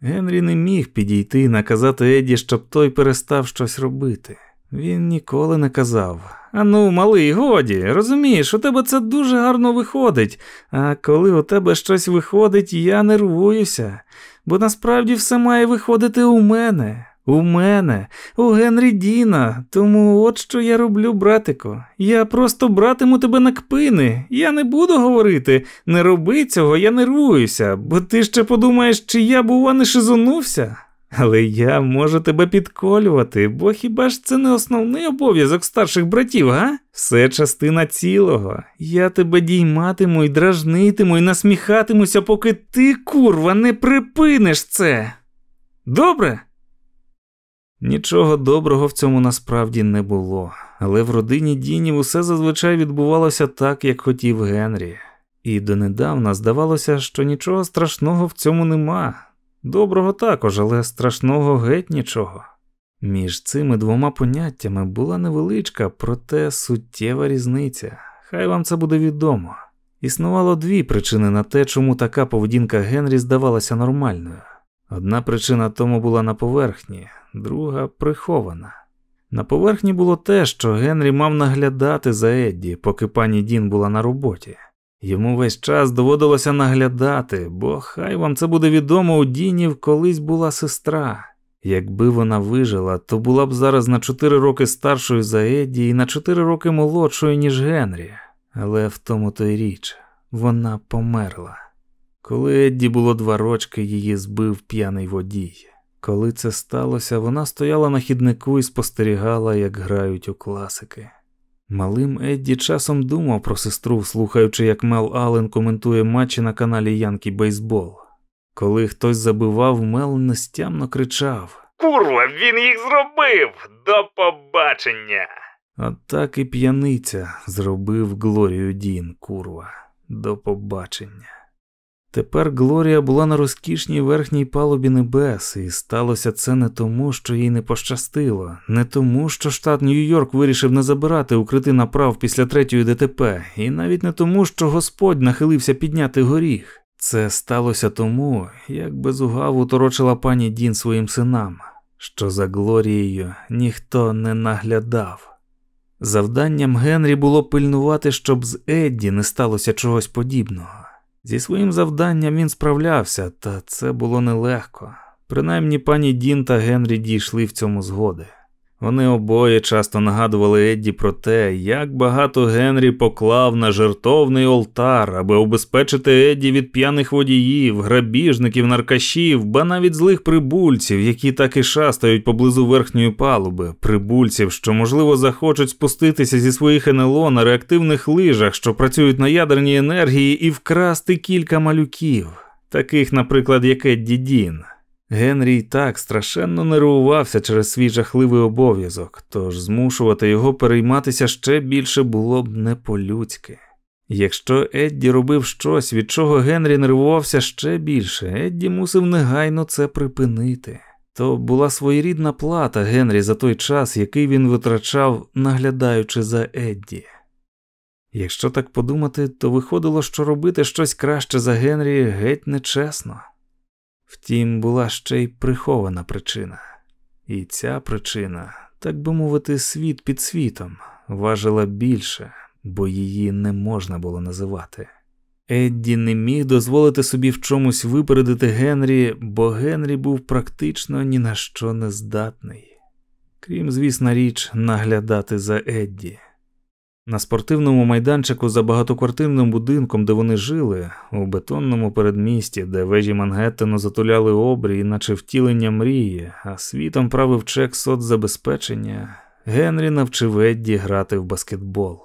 Генрі не міг підійти і наказати Еді, щоб той перестав щось робити. Він ніколи не казав. Ану, малий, годі, розумієш, у тебе це дуже гарно виходить, а коли у тебе щось виходить, я нервуюся, бо насправді все має виходити у мене. У мене, у Генрі Діна, тому от що я роблю, братику. Я просто братиму тебе на кпини. Я не буду говорити, не роби цього, я нервуюся, бо ти ще подумаєш, чи я, бува, не шизонувся. Але я можу тебе підколювати, бо хіба ж це не основний обов'язок старших братів, га? Все частина цілого. Я тебе дійматиму і дражнитиму і насміхатимуся, поки ти, курва, не припиниш це. Добре? Нічого доброго в цьому насправді не було, але в родині Дінів усе зазвичай відбувалося так, як хотів Генрі, і донедавна здавалося, що нічого страшного в цьому нема. Доброго також, але страшного геть нічого. Між цими двома поняттями була невеличка, проте суттєва різниця. Хай вам це буде відомо. Існувало дві причини на те, чому така поведінка Генрі здавалася нормальною. Одна причина тому була на поверхні, друга прихована. На поверхні було те, що Генрі мав наглядати за Едді, поки пані Дін була на роботі. Йому весь час доводилося наглядати, бо хай вам це буде відомо у Дінів колись була сестра. Якби вона вижила, то була б зараз на чотири роки старшою за Едді і на чотири роки молодшою, ніж Генрі. Але в тому то й річ вона померла. Коли Едді було два рочки, її збив п'яний водій. Коли це сталося, вона стояла на хіднику і спостерігала, як грають у класики. Малим Едді часом думав про сестру, слухаючи, як Мел Аллен коментує матчі на каналі Янкі Бейсбол. Коли хтось забивав, Мел нестямно кричав Курва, він їх зробив! До побачення! От так і п'яниця зробив Глорію Дін, курва, до побачення. Тепер Глорія була на розкішній верхній палубі небес, і сталося це не тому, що їй не пощастило, не тому, що штат Нью-Йорк вирішив не забирати укрити направ після третьої ДТП, і навіть не тому, що Господь нахилився підняти горіх. Це сталося тому, як без угаву торочила пані Дін своїм синам, що за Глорією ніхто не наглядав. Завданням Генрі було пильнувати, щоб з Едді не сталося чогось подібного. Зі своїм завданням він справлявся, та це було нелегко. Принаймні пані Дін та Генрі дійшли в цьому згоди. Вони обоє часто нагадували Едді про те, як багато Генрі поклав на жертовний олтар, аби обезпечити Едді від п'яних водіїв, грабіжників, наркашів, ба навіть злих прибульців, які так і шастають поблизу верхньої палуби, прибульців, що, можливо, захочуть спуститися зі своїх НЛО на реактивних лижах, що працюють на ядерній енергії, і вкрасти кілька малюків, таких, наприклад, як Едді Дін. Генрій так страшенно нервувався через свій жахливий обов'язок, тож змушувати його перейматися ще більше було б не по-людськи. Якщо Едді робив щось, від чого Генрі нервувався ще більше, Едді мусив негайно це припинити. То була своєрідна плата Генрі за той час, який він витрачав, наглядаючи за Едді. Якщо так подумати, то виходило, що робити щось краще за Генрі геть нечесно. Втім, була ще й прихована причина, і ця причина, так би мовити, світ під світом, важила більше, бо її не можна було називати. Едді не міг дозволити собі в чомусь випередити Генрі, бо Генрі був практично ні на що не здатний. Крім, звісна річ, наглядати за Едді. На спортивному майданчику за багатоквартирним будинком, де вони жили, у бетонному передмісті, де вежі Мангеттену затуляли обрій, наче втілення мрії, а світом правив чек соцзабезпечення, Генрі навчив Едді грати в баскетбол.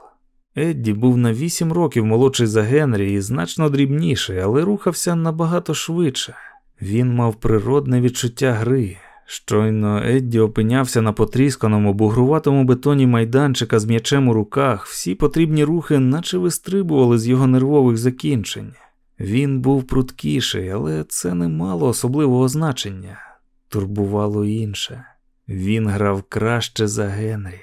Едді був на вісім років молодший за Генрі і значно дрібніший, але рухався набагато швидше. Він мав природне відчуття гри. Щойно Едді опинявся на потрісканому бугруватому бетоні майданчика з м'ячем у руках, всі потрібні рухи наче вистрибували з його нервових закінчень. Він був пруткіший, але це не мало особливого значення. Турбувало інше. Він грав краще за Генрі.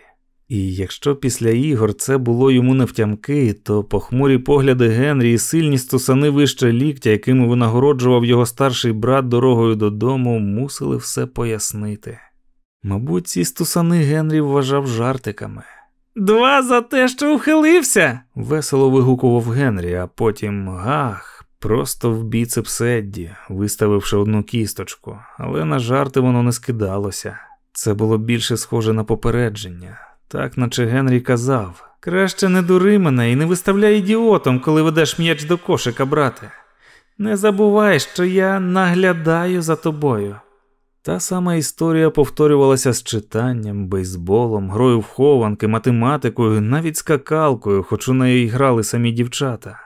І якщо після ігор це було йому навтямки, то похмурі погляди Генрі і сильні стусани вище ліктя, якими винагороджував його старший брат дорогою додому, мусили все пояснити. Мабуть, ці стусани Генрі вважав жартиками. Два за те, що ухилився. весело вигукував Генрі, а потім гах, просто в біцепс Едді, виставивши одну кісточку, але на жарти воно не скидалося. Це було більше схоже на попередження. Так, наче Генрі казав, краще не дури мене і не виставляй ідіотом, коли ведеш м'яч до кошика, брате. Не забувай, що я наглядаю за тобою. Та сама історія повторювалася з читанням, бейсболом, грою в хованки, математикою, навіть скакалкою, хоч у неї грали самі дівчата.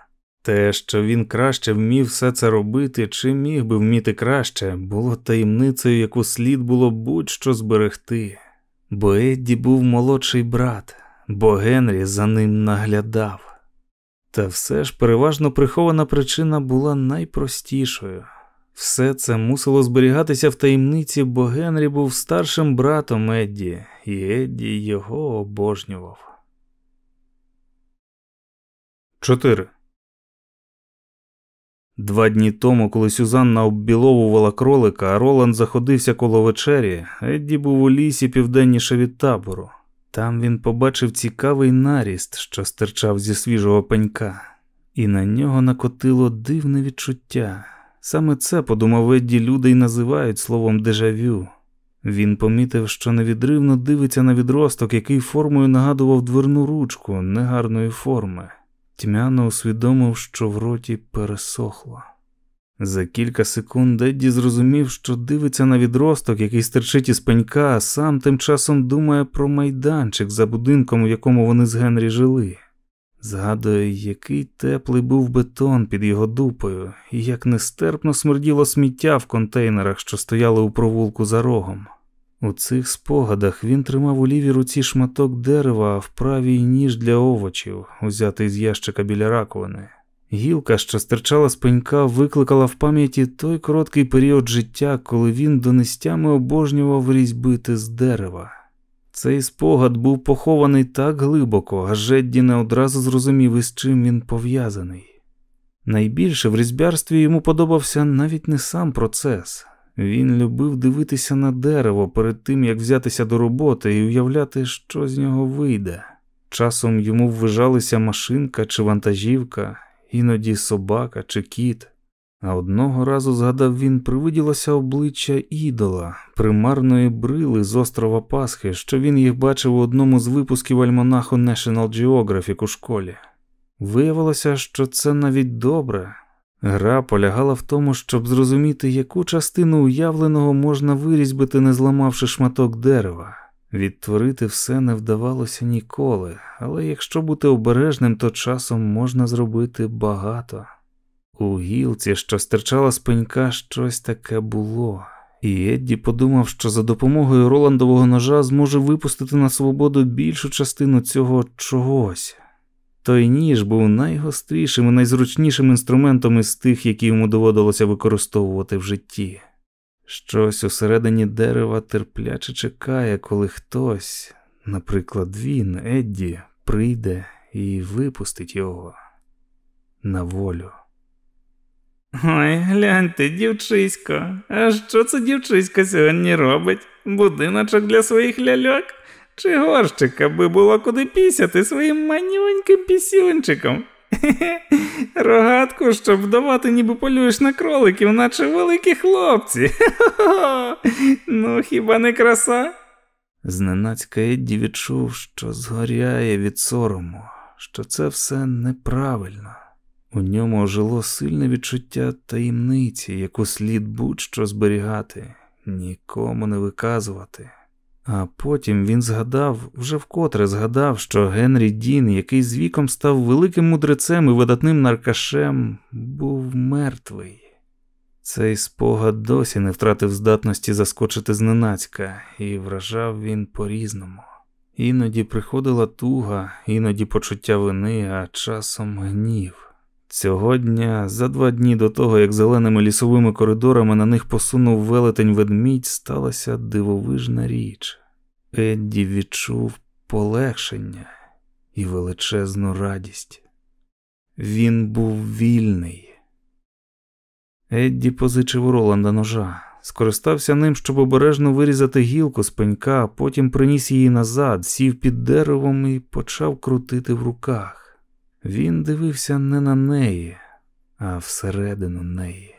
Те, що він краще вмів все це робити, чи міг би вміти краще, було таємницею, яку слід було будь-що зберегти бо Едді був молодший брат, бо Генрі за ним наглядав. Та все ж переважно прихована причина була найпростішою. Все це мусило зберігатися в таємниці, бо Генрі був старшим братом Едді, і Едді його обожнював. 4. Два дні тому, коли Сюзанна оббіловувала кролика, а Роланд заходився коло вечері, Едді був у лісі південніше від табору. Там він побачив цікавий наріст, що стирчав зі свіжого пенька, і на нього накотило дивне відчуття. Саме це, подумав Едді, люди й називають словом дежавю. Він помітив, що невідривно дивиться на відросток, який формою нагадував дверну ручку негарної форми. Тьмяно усвідомив, що в роті пересохло. За кілька секунд Едді зрозумів, що дивиться на відросток, який стерчить із пенька, а сам тим часом думає про майданчик за будинком, у якому вони з Генрі жили. Згадує, який теплий був бетон під його дупою, і як нестерпно смерділо сміття в контейнерах, що стояли у провулку за рогом. У цих спогадах він тримав у лівій руці шматок дерева, а в правій ніж для овочів, узятий з ящика біля раковини. Гілка, що стирчала з пенька, викликала в пам'яті той короткий період життя, коли він донестями обожнював різьбити з дерева. Цей спогад був похований так глибоко, а Жедді не одразу зрозумів, із чим він пов'язаний. Найбільше в різьбярстві йому подобався навіть не сам процес, він любив дивитися на дерево перед тим, як взятися до роботи і уявляти, що з нього вийде. Часом йому ввижалися машинка чи вантажівка, іноді собака чи кіт. А одного разу, згадав він, привиділося обличчя ідола, примарної брили з острова Пасхи, що він їх бачив у одному з випусків альманаху National Geographic у школі. Виявилося, що це навіть добре, Гра полягала в тому, щоб зрозуміти, яку частину уявленого можна вирізьбити, не зламавши шматок дерева. Відтворити все не вдавалося ніколи, але якщо бути обережним, то часом можна зробити багато. У гілці, що стирчала з пенька, щось таке було, і Едді подумав, що за допомогою Роландового ножа зможе випустити на свободу більшу частину цього чогось. Той ніж був найгострішим і найзручнішим інструментом із тих, які йому доводилося використовувати в житті. Щось усередині дерева терпляче чекає, коли хтось, наприклад, він, Едді, прийде і випустить його на волю. Ой, гляньте, дівчисько, а що це дівчисько сьогодні робить? Будиночок для своїх ляльок? Чи горщик, аби було куди пісяти своїм манюньким пісюнчиком. Рогатку, щоб вдавати, ніби полюєш на кроликів, наче великі хлопці. Ну, хіба не краса? Зненацька Едді відчув, що згоряє від сорому, що це все неправильно. У ньому ожило сильне відчуття таємниці, яку слід будь-що зберігати, нікому не виказувати. А потім він згадав, вже вкотре згадав, що Генрі Дін, який з віком став великим мудрецем і видатним наркашем, був мертвий. Цей спогад досі не втратив здатності заскочити зненацька, і вражав він по-різному. Іноді приходила туга, іноді почуття вини, а часом гнів. Цього дня, за два дні до того, як зеленими лісовими коридорами на них посунув велетень ведмідь, сталася дивовижна річ. Едді відчув полегшення і величезну радість. Він був вільний. Едді позичив у Роланда ножа, скористався ним, щоб обережно вирізати гілку з пенька, потім приніс її назад, сів під деревом і почав крутити в руках. Він дивився не на неї, а всередину неї.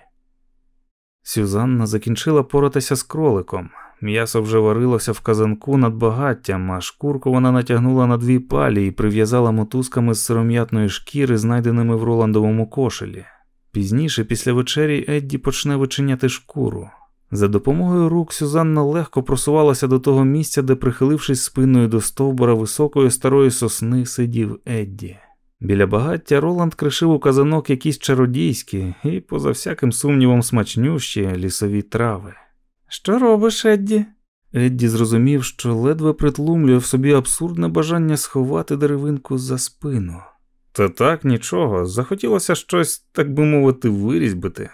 Сюзанна закінчила поратися з кроликом. М'ясо вже варилося в казанку над багаттям, а шкурку вона натягнула на дві палі і прив'язала мотузками з сиром'ятної шкіри, знайденими в Роландовому кошелі. Пізніше, після вечері, Едді почне вичиняти шкуру. За допомогою рук Сюзанна легко просувалася до того місця, де, прихилившись спиною до стовбура високої старої сосни, сидів Едді. Біля багаття Роланд кришив у казанок якісь чародійські і, поза всяким сумнівом, смачнющі лісові трави. Що робиш, Едді? Едді зрозумів, що ледве притлумлює в собі абсурдне бажання сховати деревинку за спину. Та так нічого, захотілося щось, так би мовити, вирізьбити.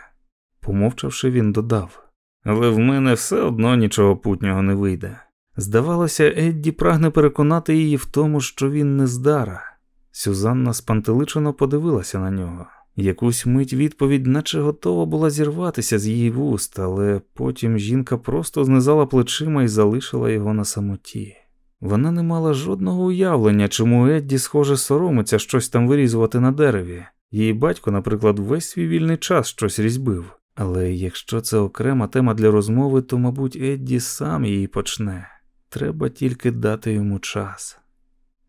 Помовчавши, він додав, але в мене все одно нічого путнього не вийде. Здавалося, Едді прагне переконати її в тому, що він не здара. Сюзанна спантеличено подивилася на нього. Якусь мить відповідь, наче готова була зірватися з її вуст, але потім жінка просто знизала плечима і залишила його на самоті. Вона не мала жодного уявлення, чому Едді, схоже, соромиться щось там вирізувати на дереві. Її батько, наприклад, весь свій вільний час щось різьбив. Але якщо це окрема тема для розмови, то, мабуть, Едді сам її почне. Треба тільки дати йому час.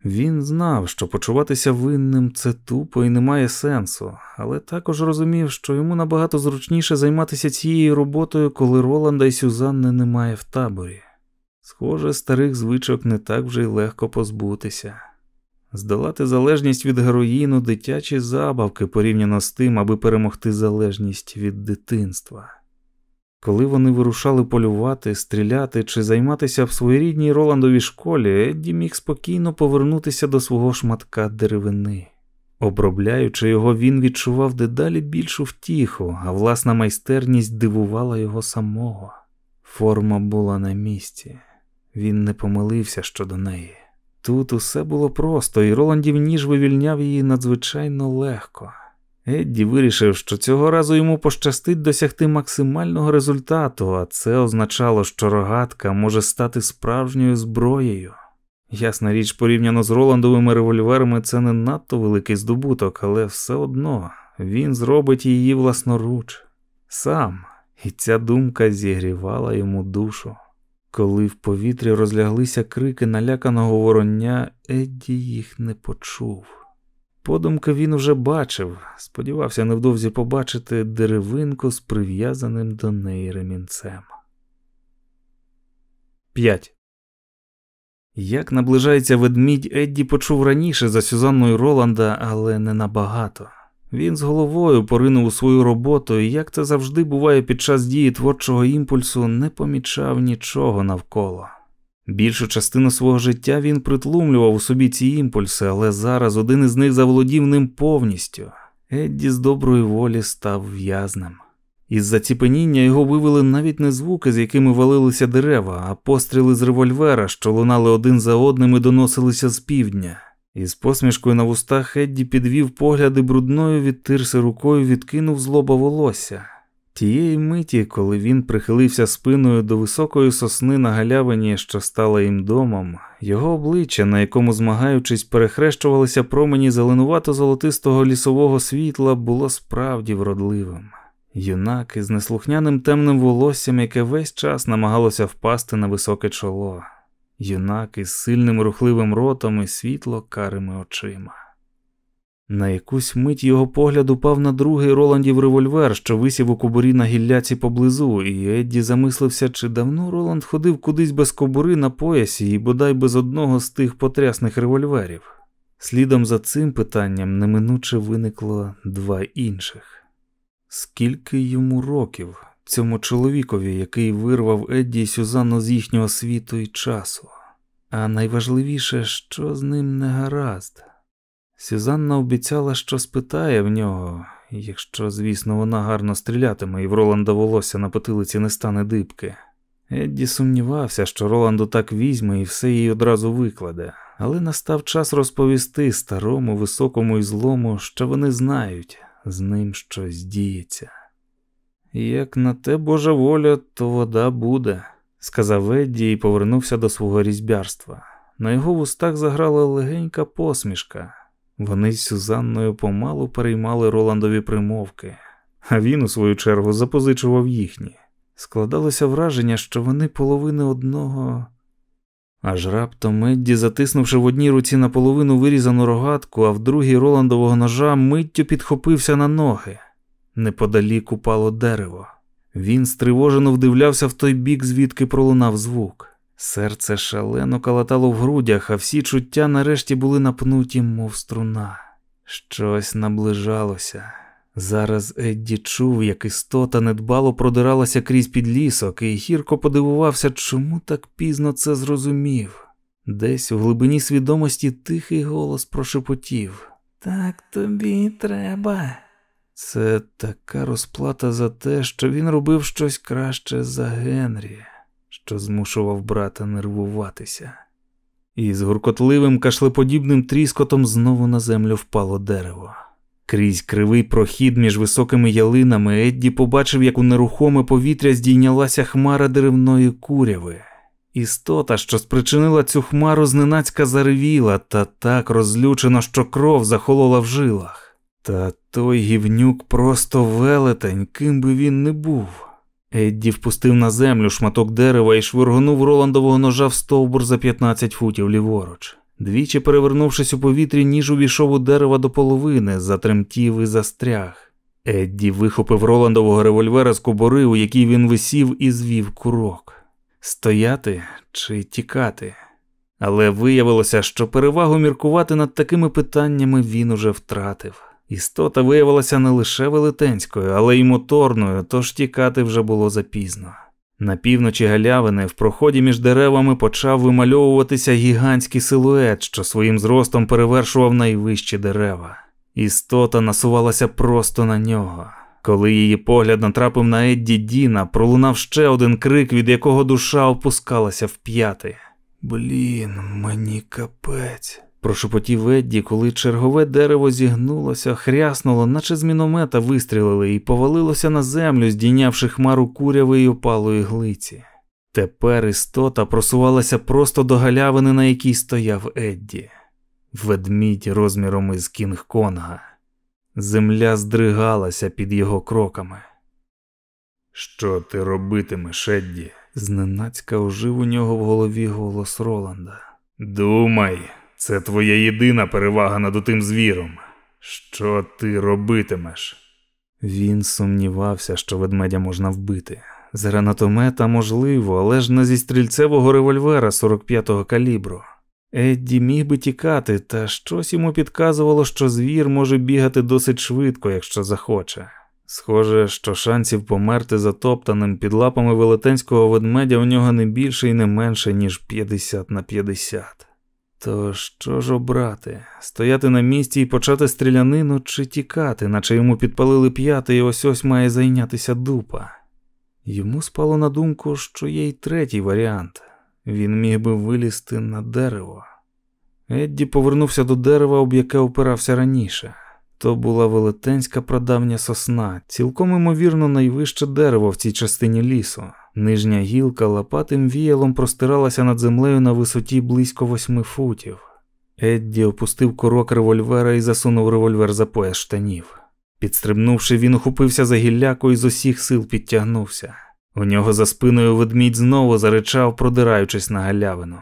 Він знав, що почуватися винним це тупо і не має сенсу, але також розумів, що йому набагато зручніше займатися цією роботою, коли Роланда і Сюзанни немає в таборі. Схоже, старих звичок не так вже й легко позбутися. Здолати залежність від героїну дитячі забавки порівняно з тим, аби перемогти залежність від дитинства. Коли вони вирушали полювати, стріляти чи займатися в своєрідній Роландовій школі, Едді міг спокійно повернутися до свого шматка деревини. Обробляючи його, він відчував дедалі більшу втіху, а власна майстерність дивувала його самого. Форма була на місці, він не помилився щодо неї. Тут усе було просто, і Роландів ніж вивільняв її надзвичайно легко. Едді вирішив, що цього разу йому пощастить досягти максимального результату, а це означало, що рогатка може стати справжньою зброєю. Ясна річ, порівняно з Роландовими револьверами, це не надто великий здобуток, але все одно він зробить її власноруч сам, і ця думка зігрівала йому душу. Коли в повітрі розляглися крики наляканого вороння, Едді їх не почув. Подумки він уже бачив, сподівався невдовзі побачити деревинку з прив'язаним до неї ремінцем. 5. Як наближається ведмідь, Едді почув раніше за Сюзанною Роланда, але не набагато. Він з головою поринув у свою роботу, і як це завжди буває під час дії творчого імпульсу, не помічав нічого навколо. Більшу частину свого життя він притлумлював у собі ці імпульси, але зараз один із них заволодів ним повністю. Едді з доброї волі став в'язнем. Із заціпеніння його вивели навіть не звуки, з якими валилися дерева, а постріли з револьвера, що лунали один за одним і доносилися з півдня. Із посмішкою на вустах Едді підвів погляди брудною від тирси рукою, відкинув злоба волосся. Тієї миті, коли він прихилився спиною до високої сосни на галявині, що стала їм домом, його обличчя, на якому змагаючись, перехрещувалися промені зеленувато золотистого лісового світла, було справді вродливим. Юнак із неслухняним темним волоссям, яке весь час намагалося впасти на високе чоло, юнак із сильним рухливим ротом і світло карими очима. На якусь мить його погляд упав на другий Роландів револьвер, що висів у кобурі на гілляці поблизу, і Едді замислився, чи давно Роланд ходив кудись без кобури на поясі і бодай без одного з тих потрясних револьверів. Слідом за цим питанням неминуче виникло два інших. Скільки йому років цьому чоловікові, який вирвав Едді і Сюзанну з їхнього світу і часу? А найважливіше, що з ним не гаразд. Сюзанна обіцяла, що спитає в нього, якщо, звісно, вона гарно стрілятиме і в Роланда волосся на потилиці не стане дибки. Едді сумнівався, що Роланду так візьме і все їй одразу викладе, але настав час розповісти старому, високому і злому, що вони знають, з ним щось діється. Як на те Божа воля, то вода буде, сказав Едді і повернувся до свого різьбярства. На його вустах заграла легенька посмішка. Вони з Сюзанною помалу переймали Роландові примовки, а він, у свою чергу, запозичував їхні. Складалося враження, що вони половини одного. Аж раптом Едді, затиснувши в одній руці наполовину вирізану рогатку, а в другій Роландового ножа, миттю підхопився на ноги. Неподалік упало дерево. Він стривожено вдивлявся в той бік, звідки пролунав звук. Серце шалено калатало в грудях, а всі чуття нарешті були напнуті, мов струна. Щось наближалося. Зараз Едді чув, як істота недбало продиралася крізь підлісок, і гірко подивувався, чому так пізно це зрозумів. Десь у глибині свідомості тихий голос прошепотів Так тобі треба. Це така розплата за те, що він робив щось краще за Генрі що змушував брата нервуватися. І з гуркотливим кашлеподібним тріскотом знову на землю впало дерево. Крізь кривий прохід між високими ялинами Едді побачив, як у нерухоме повітря здійнялася хмара деревної куряви. Істота, що спричинила цю хмару, зненацька заревіла та так розлючено, що кров захолола в жилах. Та той гівнюк просто велетень, ким би він не був. Едді впустив на землю шматок дерева і швиргонув Роландового ножа в стовбур за 15 футів ліворуч. Двічі перевернувшись у повітрі, ніж увійшов у дерева до половини, затремтів і застряг. Едді вихопив Роландового револьвера з кобори, у якій він висів, і звів курок. Стояти чи тікати. Але виявилося, що перевагу міркувати над такими питаннями він уже втратив. Істота виявилася не лише велетенською, але й моторною, тож тікати вже було запізно. На півночі галявини в проході між деревами почав вимальовуватися гігантський силует, що своїм зростом перевершував найвищі дерева. Істота насувалася просто на нього. Коли її погляд натрапив на Едді Діна, пролунав ще один крик, від якого душа опускалася в п'яти. Блін, мені капець прошепотів Едді, коли чергове дерево зігнулося, хряснуло, наче з міномета вистрілили, і повалилося на землю, здійнявши хмару куряви й опалої глиці. Тепер істота просувалася просто до галявини, на якій стояв Едді, ведмідь розміром із Кінг Конга. Земля здригалася під його кроками. Що ти робитимеш, Едді? Зненацька ожив у нього в голові голос Роланда. Думай, це твоя єдина перевага над отим звіром. Що ти робитимеш? Він сумнівався, що ведмедя можна вбити. З гранатомета можливо, але ж не зі стрільцевого револьвера 45-го калібру. Едді міг би тікати, та щось йому підказувало, що звір може бігати досить швидко, якщо захоче. Схоже, що шансів померти затоптаним під лапами велетенського ведмедя у нього не більше і не менше, ніж 50 на 50. То що ж обрати? Стояти на місці і почати стрілянину чи тікати, наче йому підпалили п'яти, і ось ось має зайнятися дупа. Йому спало на думку, що є й третій варіант він міг би вилізти на дерево. Едді повернувся до дерева, об яке опирався раніше. То була велетенська прадавня сосна, цілком імовірно найвище дерево в цій частині лісу. Нижня гілка лопатим віялом простиралася над землею на висоті близько восьми футів. Едді опустив курок револьвера і засунув револьвер за пояс штанів. Підстрибнувши, він ухопився за гілляку і з усіх сил підтягнувся. У нього за спиною ведмідь знову заричав, продираючись на галявину.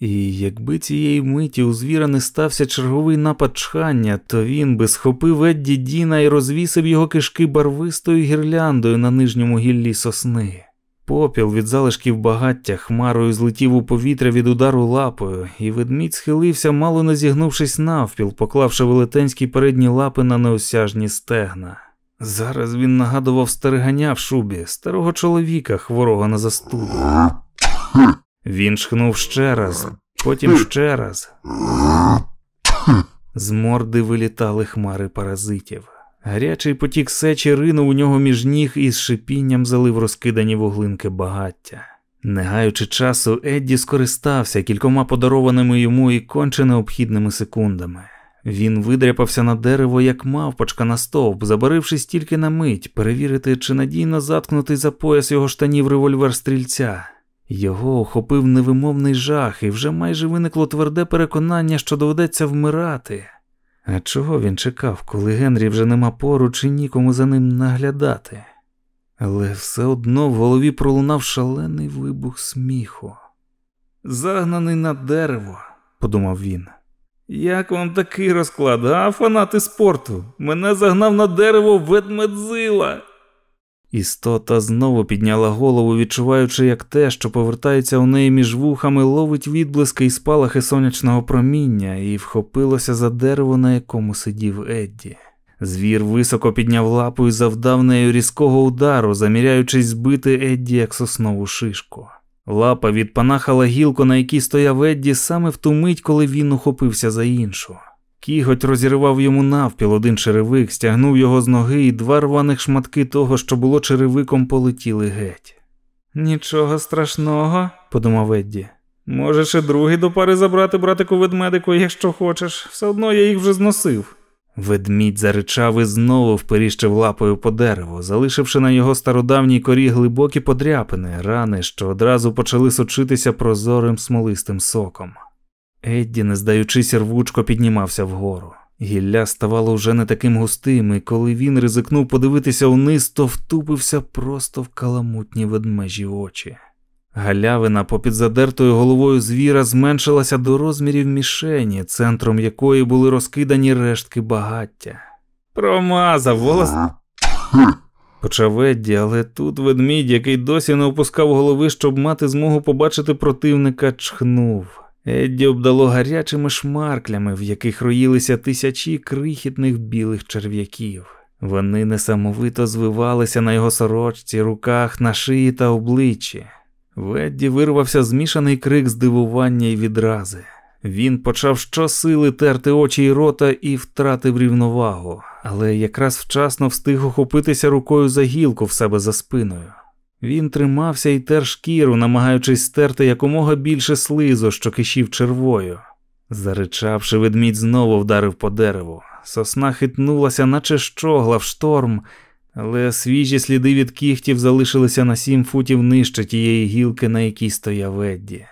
І якби цієї миті у звіра не стався черговий напад чхання, то він би схопив Едді Діна і розвісив його кишки барвистою гірляндою на нижньому гіллі сосни. Попіл від залишків багаття хмарою злетів у повітря від удару лапою, і ведмідь схилився, мало не зігнувшись навпіл, поклавши велетенські передні лапи на неосяжні стегна. Зараз він нагадував стереганя в шубі, старого чоловіка, хворого на застуду. Він шхнув ще раз, потім ще раз. З морди вилітали хмари паразитів. Гарячий потік сечі ринув у нього між ніг і з шипінням залив розкидані вуглинки багаття. Не гаючи часу, Едді скористався кількома подарованими йому і конче необхідними секундами. Він видряпався на дерево, як мавпочка на стовп, забарившись тільки на мить, перевірити, чи надійно заткнутий за пояс його штанів револьвер стрільця. Його охопив невимовний жах, і вже майже виникло тверде переконання, що доведеться вмирати. А чого він чекав, коли Генрі вже нема поруч і нікому за ним наглядати? Але все одно в голові пролунав шалений вибух сміху. Загнаний на дерево, подумав він. Як вам такий розклад, а фанати спорту? Мене загнав на дерево ведмедзила. Істота знову підняла голову, відчуваючи, як те, що повертається у неї між вухами, ловить відблиски і спалахи сонячного проміння, і вхопилося за дерево, на якому сидів Едді. Звір високо підняв лапу і завдав нею різкого удару, заміряючись збити Едді як соснову шишку. Лапа відпанахала гілку, на якій стояв Едді, саме в ту мить, коли він ухопився за іншу. Кіготь розірвав йому навпіл один черевик, стягнув його з ноги, і два рваних шматки того, що було черевиком, полетіли геть. Нічого страшного, подумав Едді. Можеш і другий до пари забрати, братику ведмедику, якщо хочеш, все одно я їх вже зносив. Ведмідь заричав і знову вперіщив лапою по дереву, залишивши на його стародавній корі глибокі подряпини, рани, що одразу почали сочитися прозорим смолистим соком. Едді, не здаючись, рвучко піднімався вгору. Гілля ставало вже не таким густим, і коли він ризикнув подивитися вниз, то втупився просто в каламутні ведмежі очі. Галявина попід задертою головою звіра зменшилася до розмірів мішені, центром якої були розкидані рештки багаття. Промазав волос. Почав Едді, але тут ведмідь, який досі не опускав голови, щоб мати змогу побачити противника, чхнув. Едді обдало гарячими шмарклями, в яких роїлися тисячі крихітних білих черв'яків. Вони несамовито звивалися на його сорочці, руках, на шиї та обличчі. В Едді вирвався змішаний крик здивування і відрази. Він почав щосили терти очі й рота і втратив рівновагу, але якраз вчасно встиг охопитися рукою за гілку в себе за спиною. Він тримався і тер шкіру, намагаючись стерти якомога більше слизу, що кишів червою. Заричавши, ведмідь знову вдарив по дереву. Сосна хитнулася, наче щогла в шторм, але свіжі сліди від кігтів залишилися на сім футів нижче тієї гілки, на якій стояв Едді.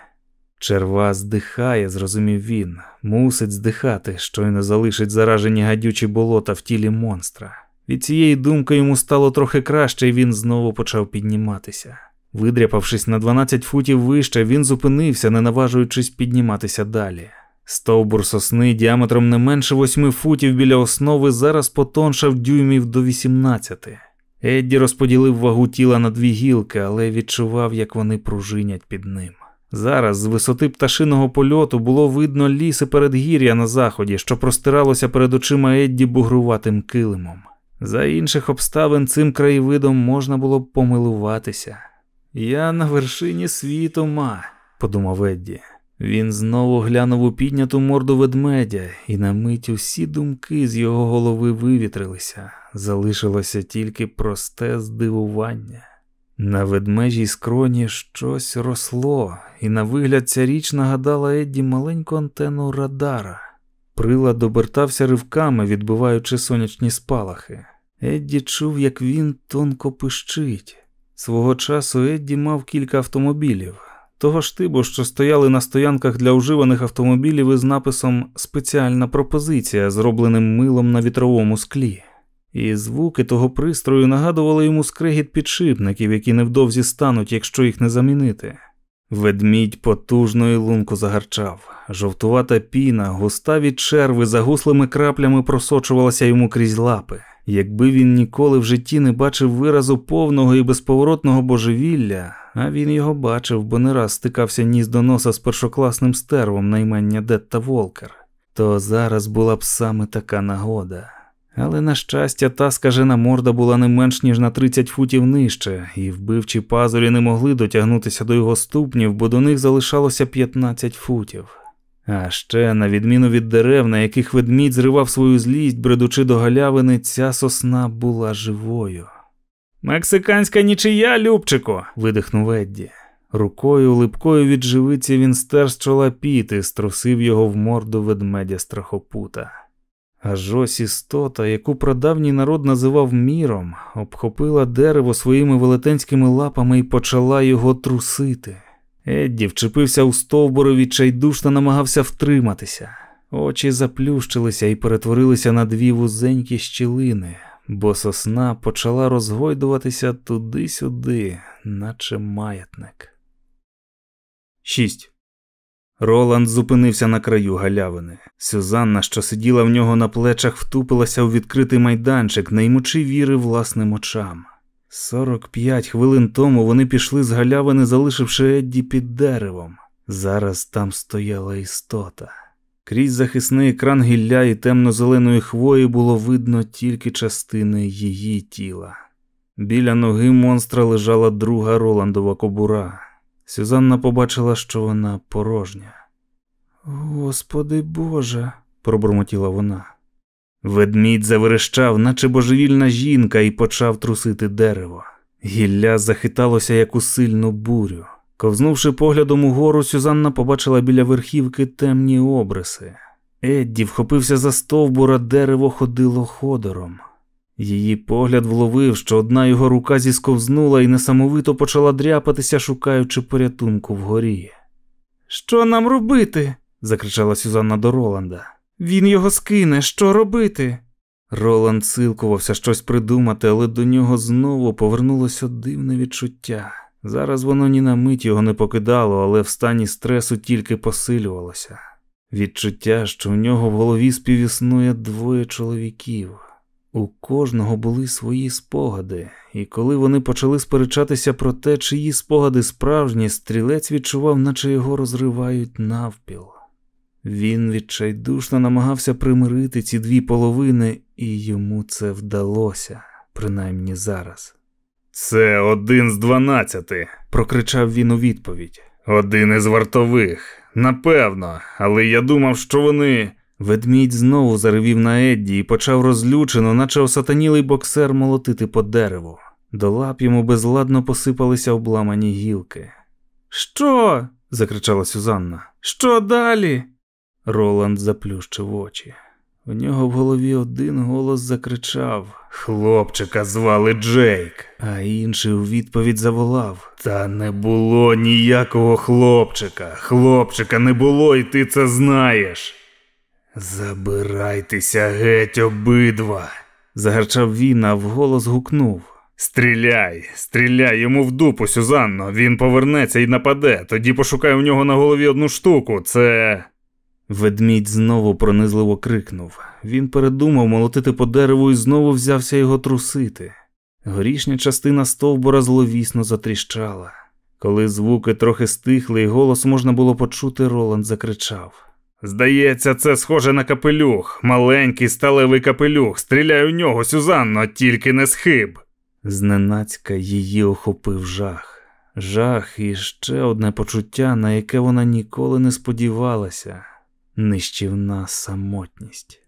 Черва здихає, зрозумів він, мусить здихати, щойно залишить заражені гадючі болота в тілі монстра. Від цієї думки йому стало трохи краще, і він знову почав підніматися. Видряпавшись на 12 футів вище, він зупинився, не наважуючись підніматися далі. Стовбур сосни діаметром не менше восьми футів біля основи зараз потоншав дюймів до 18. Едді розподілив вагу тіла на дві гілки, але відчував, як вони пружинять під ним. Зараз з висоти пташиного польоту було видно ліси передгір'я на заході, що простиралося перед очима Едді бугруватим килимом. За інших обставин цим краєвидом можна було б помилуватися. Я на вершині світу ма, подумав Едді. Він знову глянув у підняту морду ведмедя, і на мить усі думки з його голови вивітрилися, залишилося тільки просте здивування. На ведмежій скроні щось росло, і на вигляд ця річ нагадала Едді маленьку антенну радара. Прилад обертався ривками, відбиваючи сонячні спалахи. Едді чув, як він тонко пищить. Свого часу Едді мав кілька автомобілів, того ж типу, що стояли на стоянках для уживаних автомобілів із написом Спеціальна пропозиція, зробленим милом на вітровому склі. І звуки того пристрою нагадували йому скрегіт підшипників, які невдовзі стануть, якщо їх не замінити. Ведмідь потужно і лунку загарчав. Жовтувата піна, густа від черви, загуслими краплями просочувалася йому крізь лапи. Якби він ніколи в житті не бачив виразу повного і безповоротного божевілля, а він його бачив, бо не раз стикався ніс до носа з першокласним стервом наймення Детта Волкер, то зараз була б саме така нагода. Але, на щастя, та скажена морда була не менш ніж на 30 футів нижче, і вбивчі пазурі не могли дотягнутися до його ступнів, бо до них залишалося 15 футів. А ще, на відміну від дерев, на яких ведмідь зривав свою злість, бредучи до галявини, ця сосна була живою. Мексиканська нічия, Любчико. видихнув Едді. Рукою липкою від живиці він стер з чола піт і струсив його в морду ведмедя страхопута. Аж ось істота, яку прадавній народ називав міром, обхопила дерево своїми велетенськими лапами і почала його трусити. Едді вчепився у стовбури відчайдушно намагався втриматися. Очі заплющилися і перетворилися на дві вузенькі щілини, бо сосна почала розгойдуватися туди-сюди, наче маятник. 6. Роланд зупинився на краю галявини. Сюзанна, що сиділа в нього на плечах, втупилася у відкритий майданчик, не ймучи віри власним очам. Сорок п'ять хвилин тому вони пішли з галявини, залишивши Едді під деревом. Зараз там стояла істота. Крізь захисний екран гілля і темно-зеленої хвої було видно тільки частини її тіла. Біля ноги монстра лежала друга Роландова кобура. Сюзанна побачила, що вона порожня. Господи Боже, пробурмотіла вона. Ведмідь заверещав, наче божевільна жінка, і почав трусити дерево. Гілля захиталося, як у сильну бурю. Ковзнувши поглядом угору, Сюзанна побачила біля верхівки темні обриси. Едді вхопився за стовбура, дерево ходило ходором. Її погляд вловив, що одна його рука зісковзнула і несамовито почала дряпатися, шукаючи порятунку вгорі. Що нам робити? закричала Сюзанна до Роланда. Він його скине, що робити? Роланд силкувався щось придумати, але до нього знову повернулося дивне відчуття. Зараз воно ні на мить його не покидало, але в стані стресу тільки посилювалося. Відчуття, що в нього в голові співіснує двоє чоловіків. У кожного були свої спогади, і коли вони почали сперечатися про те, чиї спогади справжні, стрілець відчував, наче його розривають навпіл. Він відчайдушно намагався примирити ці дві половини, і йому це вдалося, принаймні зараз. Це один з дванадцяти, прокричав він у відповідь. Один із вартових. Напевно, але я думав, що вони. Ведмідь знову заревів на Едді і почав розлючено, наче осатанілий боксер молотити по дереву. До лап йому безладно посипалися обламані гілки. Що? закричала Сюзанна. Що далі? Роланд заплющив очі. У нього в голові один голос закричав Хлопчика звали Джейк, а інший у відповідь заволав Та не було ніякого хлопчика. Хлопчика не було, і ти це знаєш. Забирайтеся геть обидва, загарчав він, а вголос гукнув. Стріляй, стріляй йому в дупу, Сюзанно, він повернеться і нападе, тоді пошукай у нього на голові одну штуку. Це. Ведмідь знову пронизливо крикнув. Він передумав молотити по дереву і знову взявся його трусити. Горішня частина стовбура зловісно затріщала. Коли звуки трохи стихли і голос можна було почути, Роланд закричав. Здається, це схоже на капелюх, маленький сталевий капелюх. Стріляй у нього, Сюзанно, тільки не схиб. Зненацька її охопив жах. Жах і ще одне почуття, на яке вона ніколи не сподівалася нищівна самотність.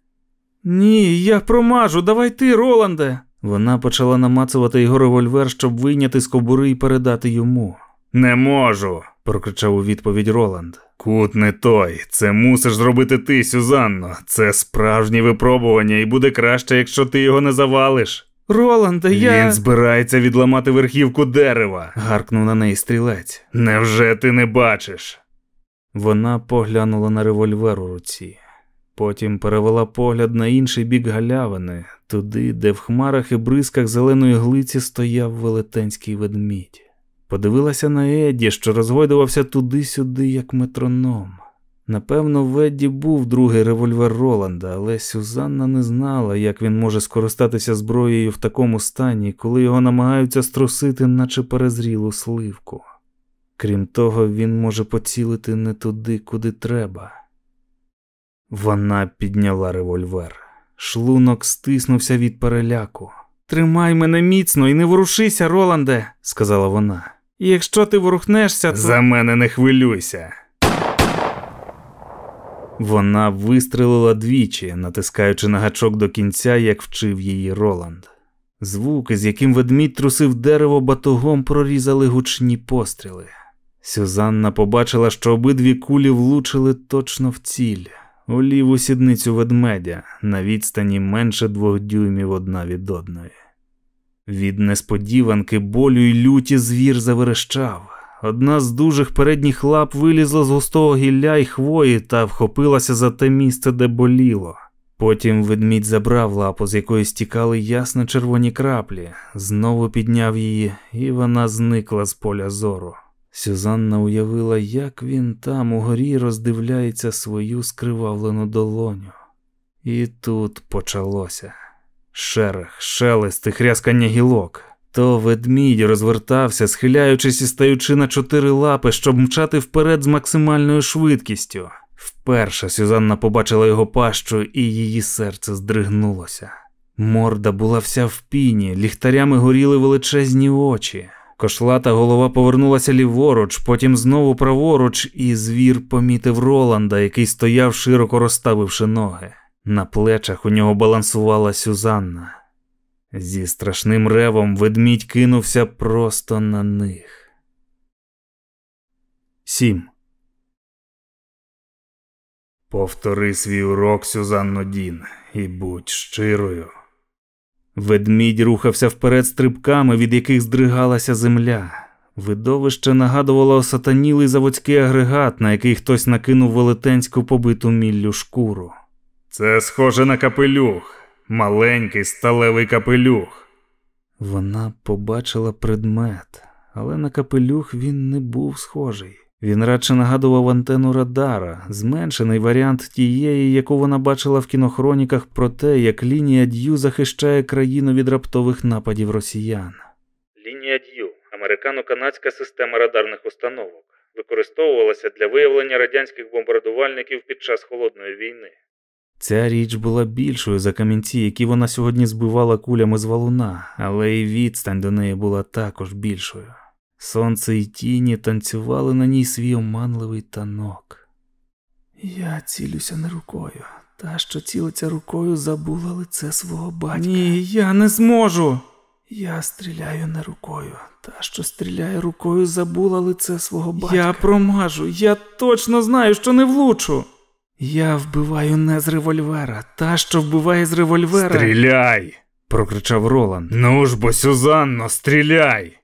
Ні, я промажу, давай ти, Роланде. Вона почала намацувати його револьвер, щоб вийняти з кобури і передати йому. Не можу, прокричав у відповідь Роланд. Кут не той. Це мусиш зробити ти, Сюзанно. Це справжнє випробування, і буде краще, якщо ти його не завалиш. Роланде, я. Він збирається відламати верхівку дерева. гаркнув на неї стрілець. Невже ти не бачиш? Вона поглянула на револьвер у руці. Потім перевела погляд на інший бік галявини, туди, де в хмарах і бризках зеленої глиці стояв велетенський ведмідь. Подивилася на Едді, що розгойдувався туди-сюди, як метроном. Напевно, в Едді був другий револьвер Роланда, але Сюзанна не знала, як він може скористатися зброєю в такому стані, коли його намагаються струсити, наче перезрілу сливку. Крім того, він може поцілити не туди, куди треба. Вона підняла револьвер. Шлунок стиснувся від переляку. Тримай мене міцно і не ворушися, Роланде, сказала вона. І якщо ти ворухнешся, то... За мене не хвилюйся. Вона вистрелила двічі, натискаючи на гачок до кінця, як вчив її Роланд. Звуки, з яким ведмідь трусив дерево батогом, прорізали гучні постріли. Сюзанна побачила, що обидві кулі влучили точно в ціль, у ліву сідницю ведмедя, на відстані менше двох дюймів одна від одної. Від несподіванки болю й люті звір заверещав. Одна з дужих передніх лап вилізла з густого гілля й хвої та вхопилася за те місце, де боліло. Потім ведмідь забрав лапу, з якої стікали ясно червоні краплі, знову підняв її, і вона зникла з поля зору. Сюзанна уявила, як він там угорі роздивляється свою скривавлену долоню. І тут почалося шерех, шелест і хряскання гілок. То ведмідь розвертався, схиляючись і стаючи на чотири лапи, щоб мчати вперед з максимальною швидкістю. Вперше Сюзанна побачила його пащу, і її серце здригнулося. Морда була вся в піні, ліхтарями горіли величезні очі. Кошлата голова повернулася ліворуч, потім знову праворуч, і звір помітив Роланда, який стояв, широко розставивши ноги. На плечах у нього балансувала Сюзанна. Зі страшним ревом ведмідь кинувся просто на них. Сім. Повтори свій урок, Сюзанно Дін, і будь щирою. Ведмідь рухався вперед стрибками, від яких здригалася земля. Видовище нагадувало осатанілий заводський агрегат, на який хтось накинув велетенську побиту міллю шкуру. Це схоже на капелюх, маленький сталевий капелюх. Вона побачила предмет, але на капелюх він не був схожий. Він радше нагадував антенну радара, зменшений варіант тієї, яку вона бачила в кінохроніках про те, як лінія Д'ю захищає країну від раптових нападів росіян. Лінія Д'ю американо-канадська система радарних установок, використовувалася для виявлення радянських бомбардувальників під час холодної війни. Ця річ була більшою за камінці, які вона сьогодні збивала кулями з валуна, але і відстань до неї була також більшою. Сонце і тіні танцювали на ній свій оманливий танок. Я цілюся не рукою. Та, що цілиться рукою, забула лице свого батька. Ні, я не зможу. Я стріляю не рукою. Та, що стріляє рукою, забула лице свого батька. Я промажу, я точно знаю, що не влучу. Я вбиваю не з револьвера. Та, що вбиває з револьвера. Стріляй! прокричав Роланд. Ну ж бо, Сюзанно, стріляй!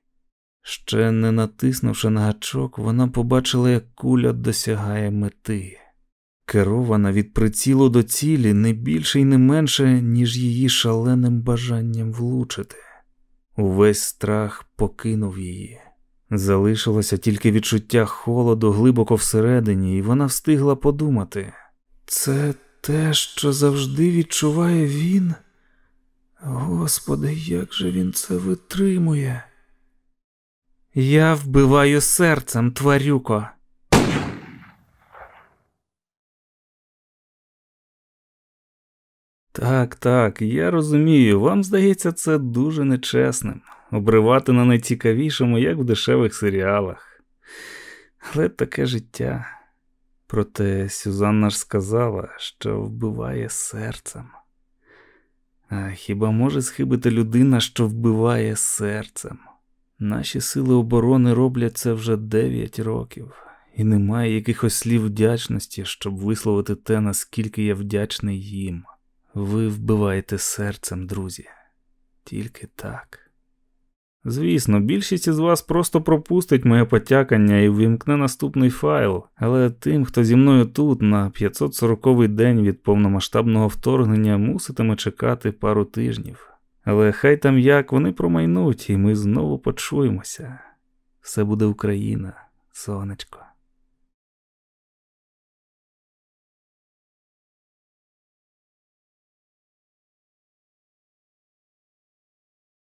Ще не натиснувши на гачок, вона побачила, як куля досягає мети. Керована від прицілу до цілі не більше і не менше, ніж її шаленим бажанням влучити. Увесь страх покинув її. Залишилося тільки відчуття холоду глибоко всередині, і вона встигла подумати це те, що завжди відчуває він. Господи, як же він це витримує? Я вбиваю серцем, тварюко. Так, так, я розумію, вам здається це дуже нечесним обривати на найцікавішому, як в дешевих серіалах. Але таке життя. Проте Сюзанна ж сказала, що вбиває серцем. А хіба може схибити людина, що вбиває серцем? Наші сили оборони роблять це вже 9 років, і немає якихось слів вдячності, щоб висловити те, наскільки я вдячний їм. Ви вбиваєте серцем, друзі. Тільки так. Звісно, більшість із вас просто пропустить моє потякання і вимкне наступний файл, але тим, хто зі мною тут на 540-й день від повномасштабного вторгнення, муситиме чекати пару тижнів. Але хай там як вони промайнуть, і ми знову почуємося. Все буде Україна, сонечко.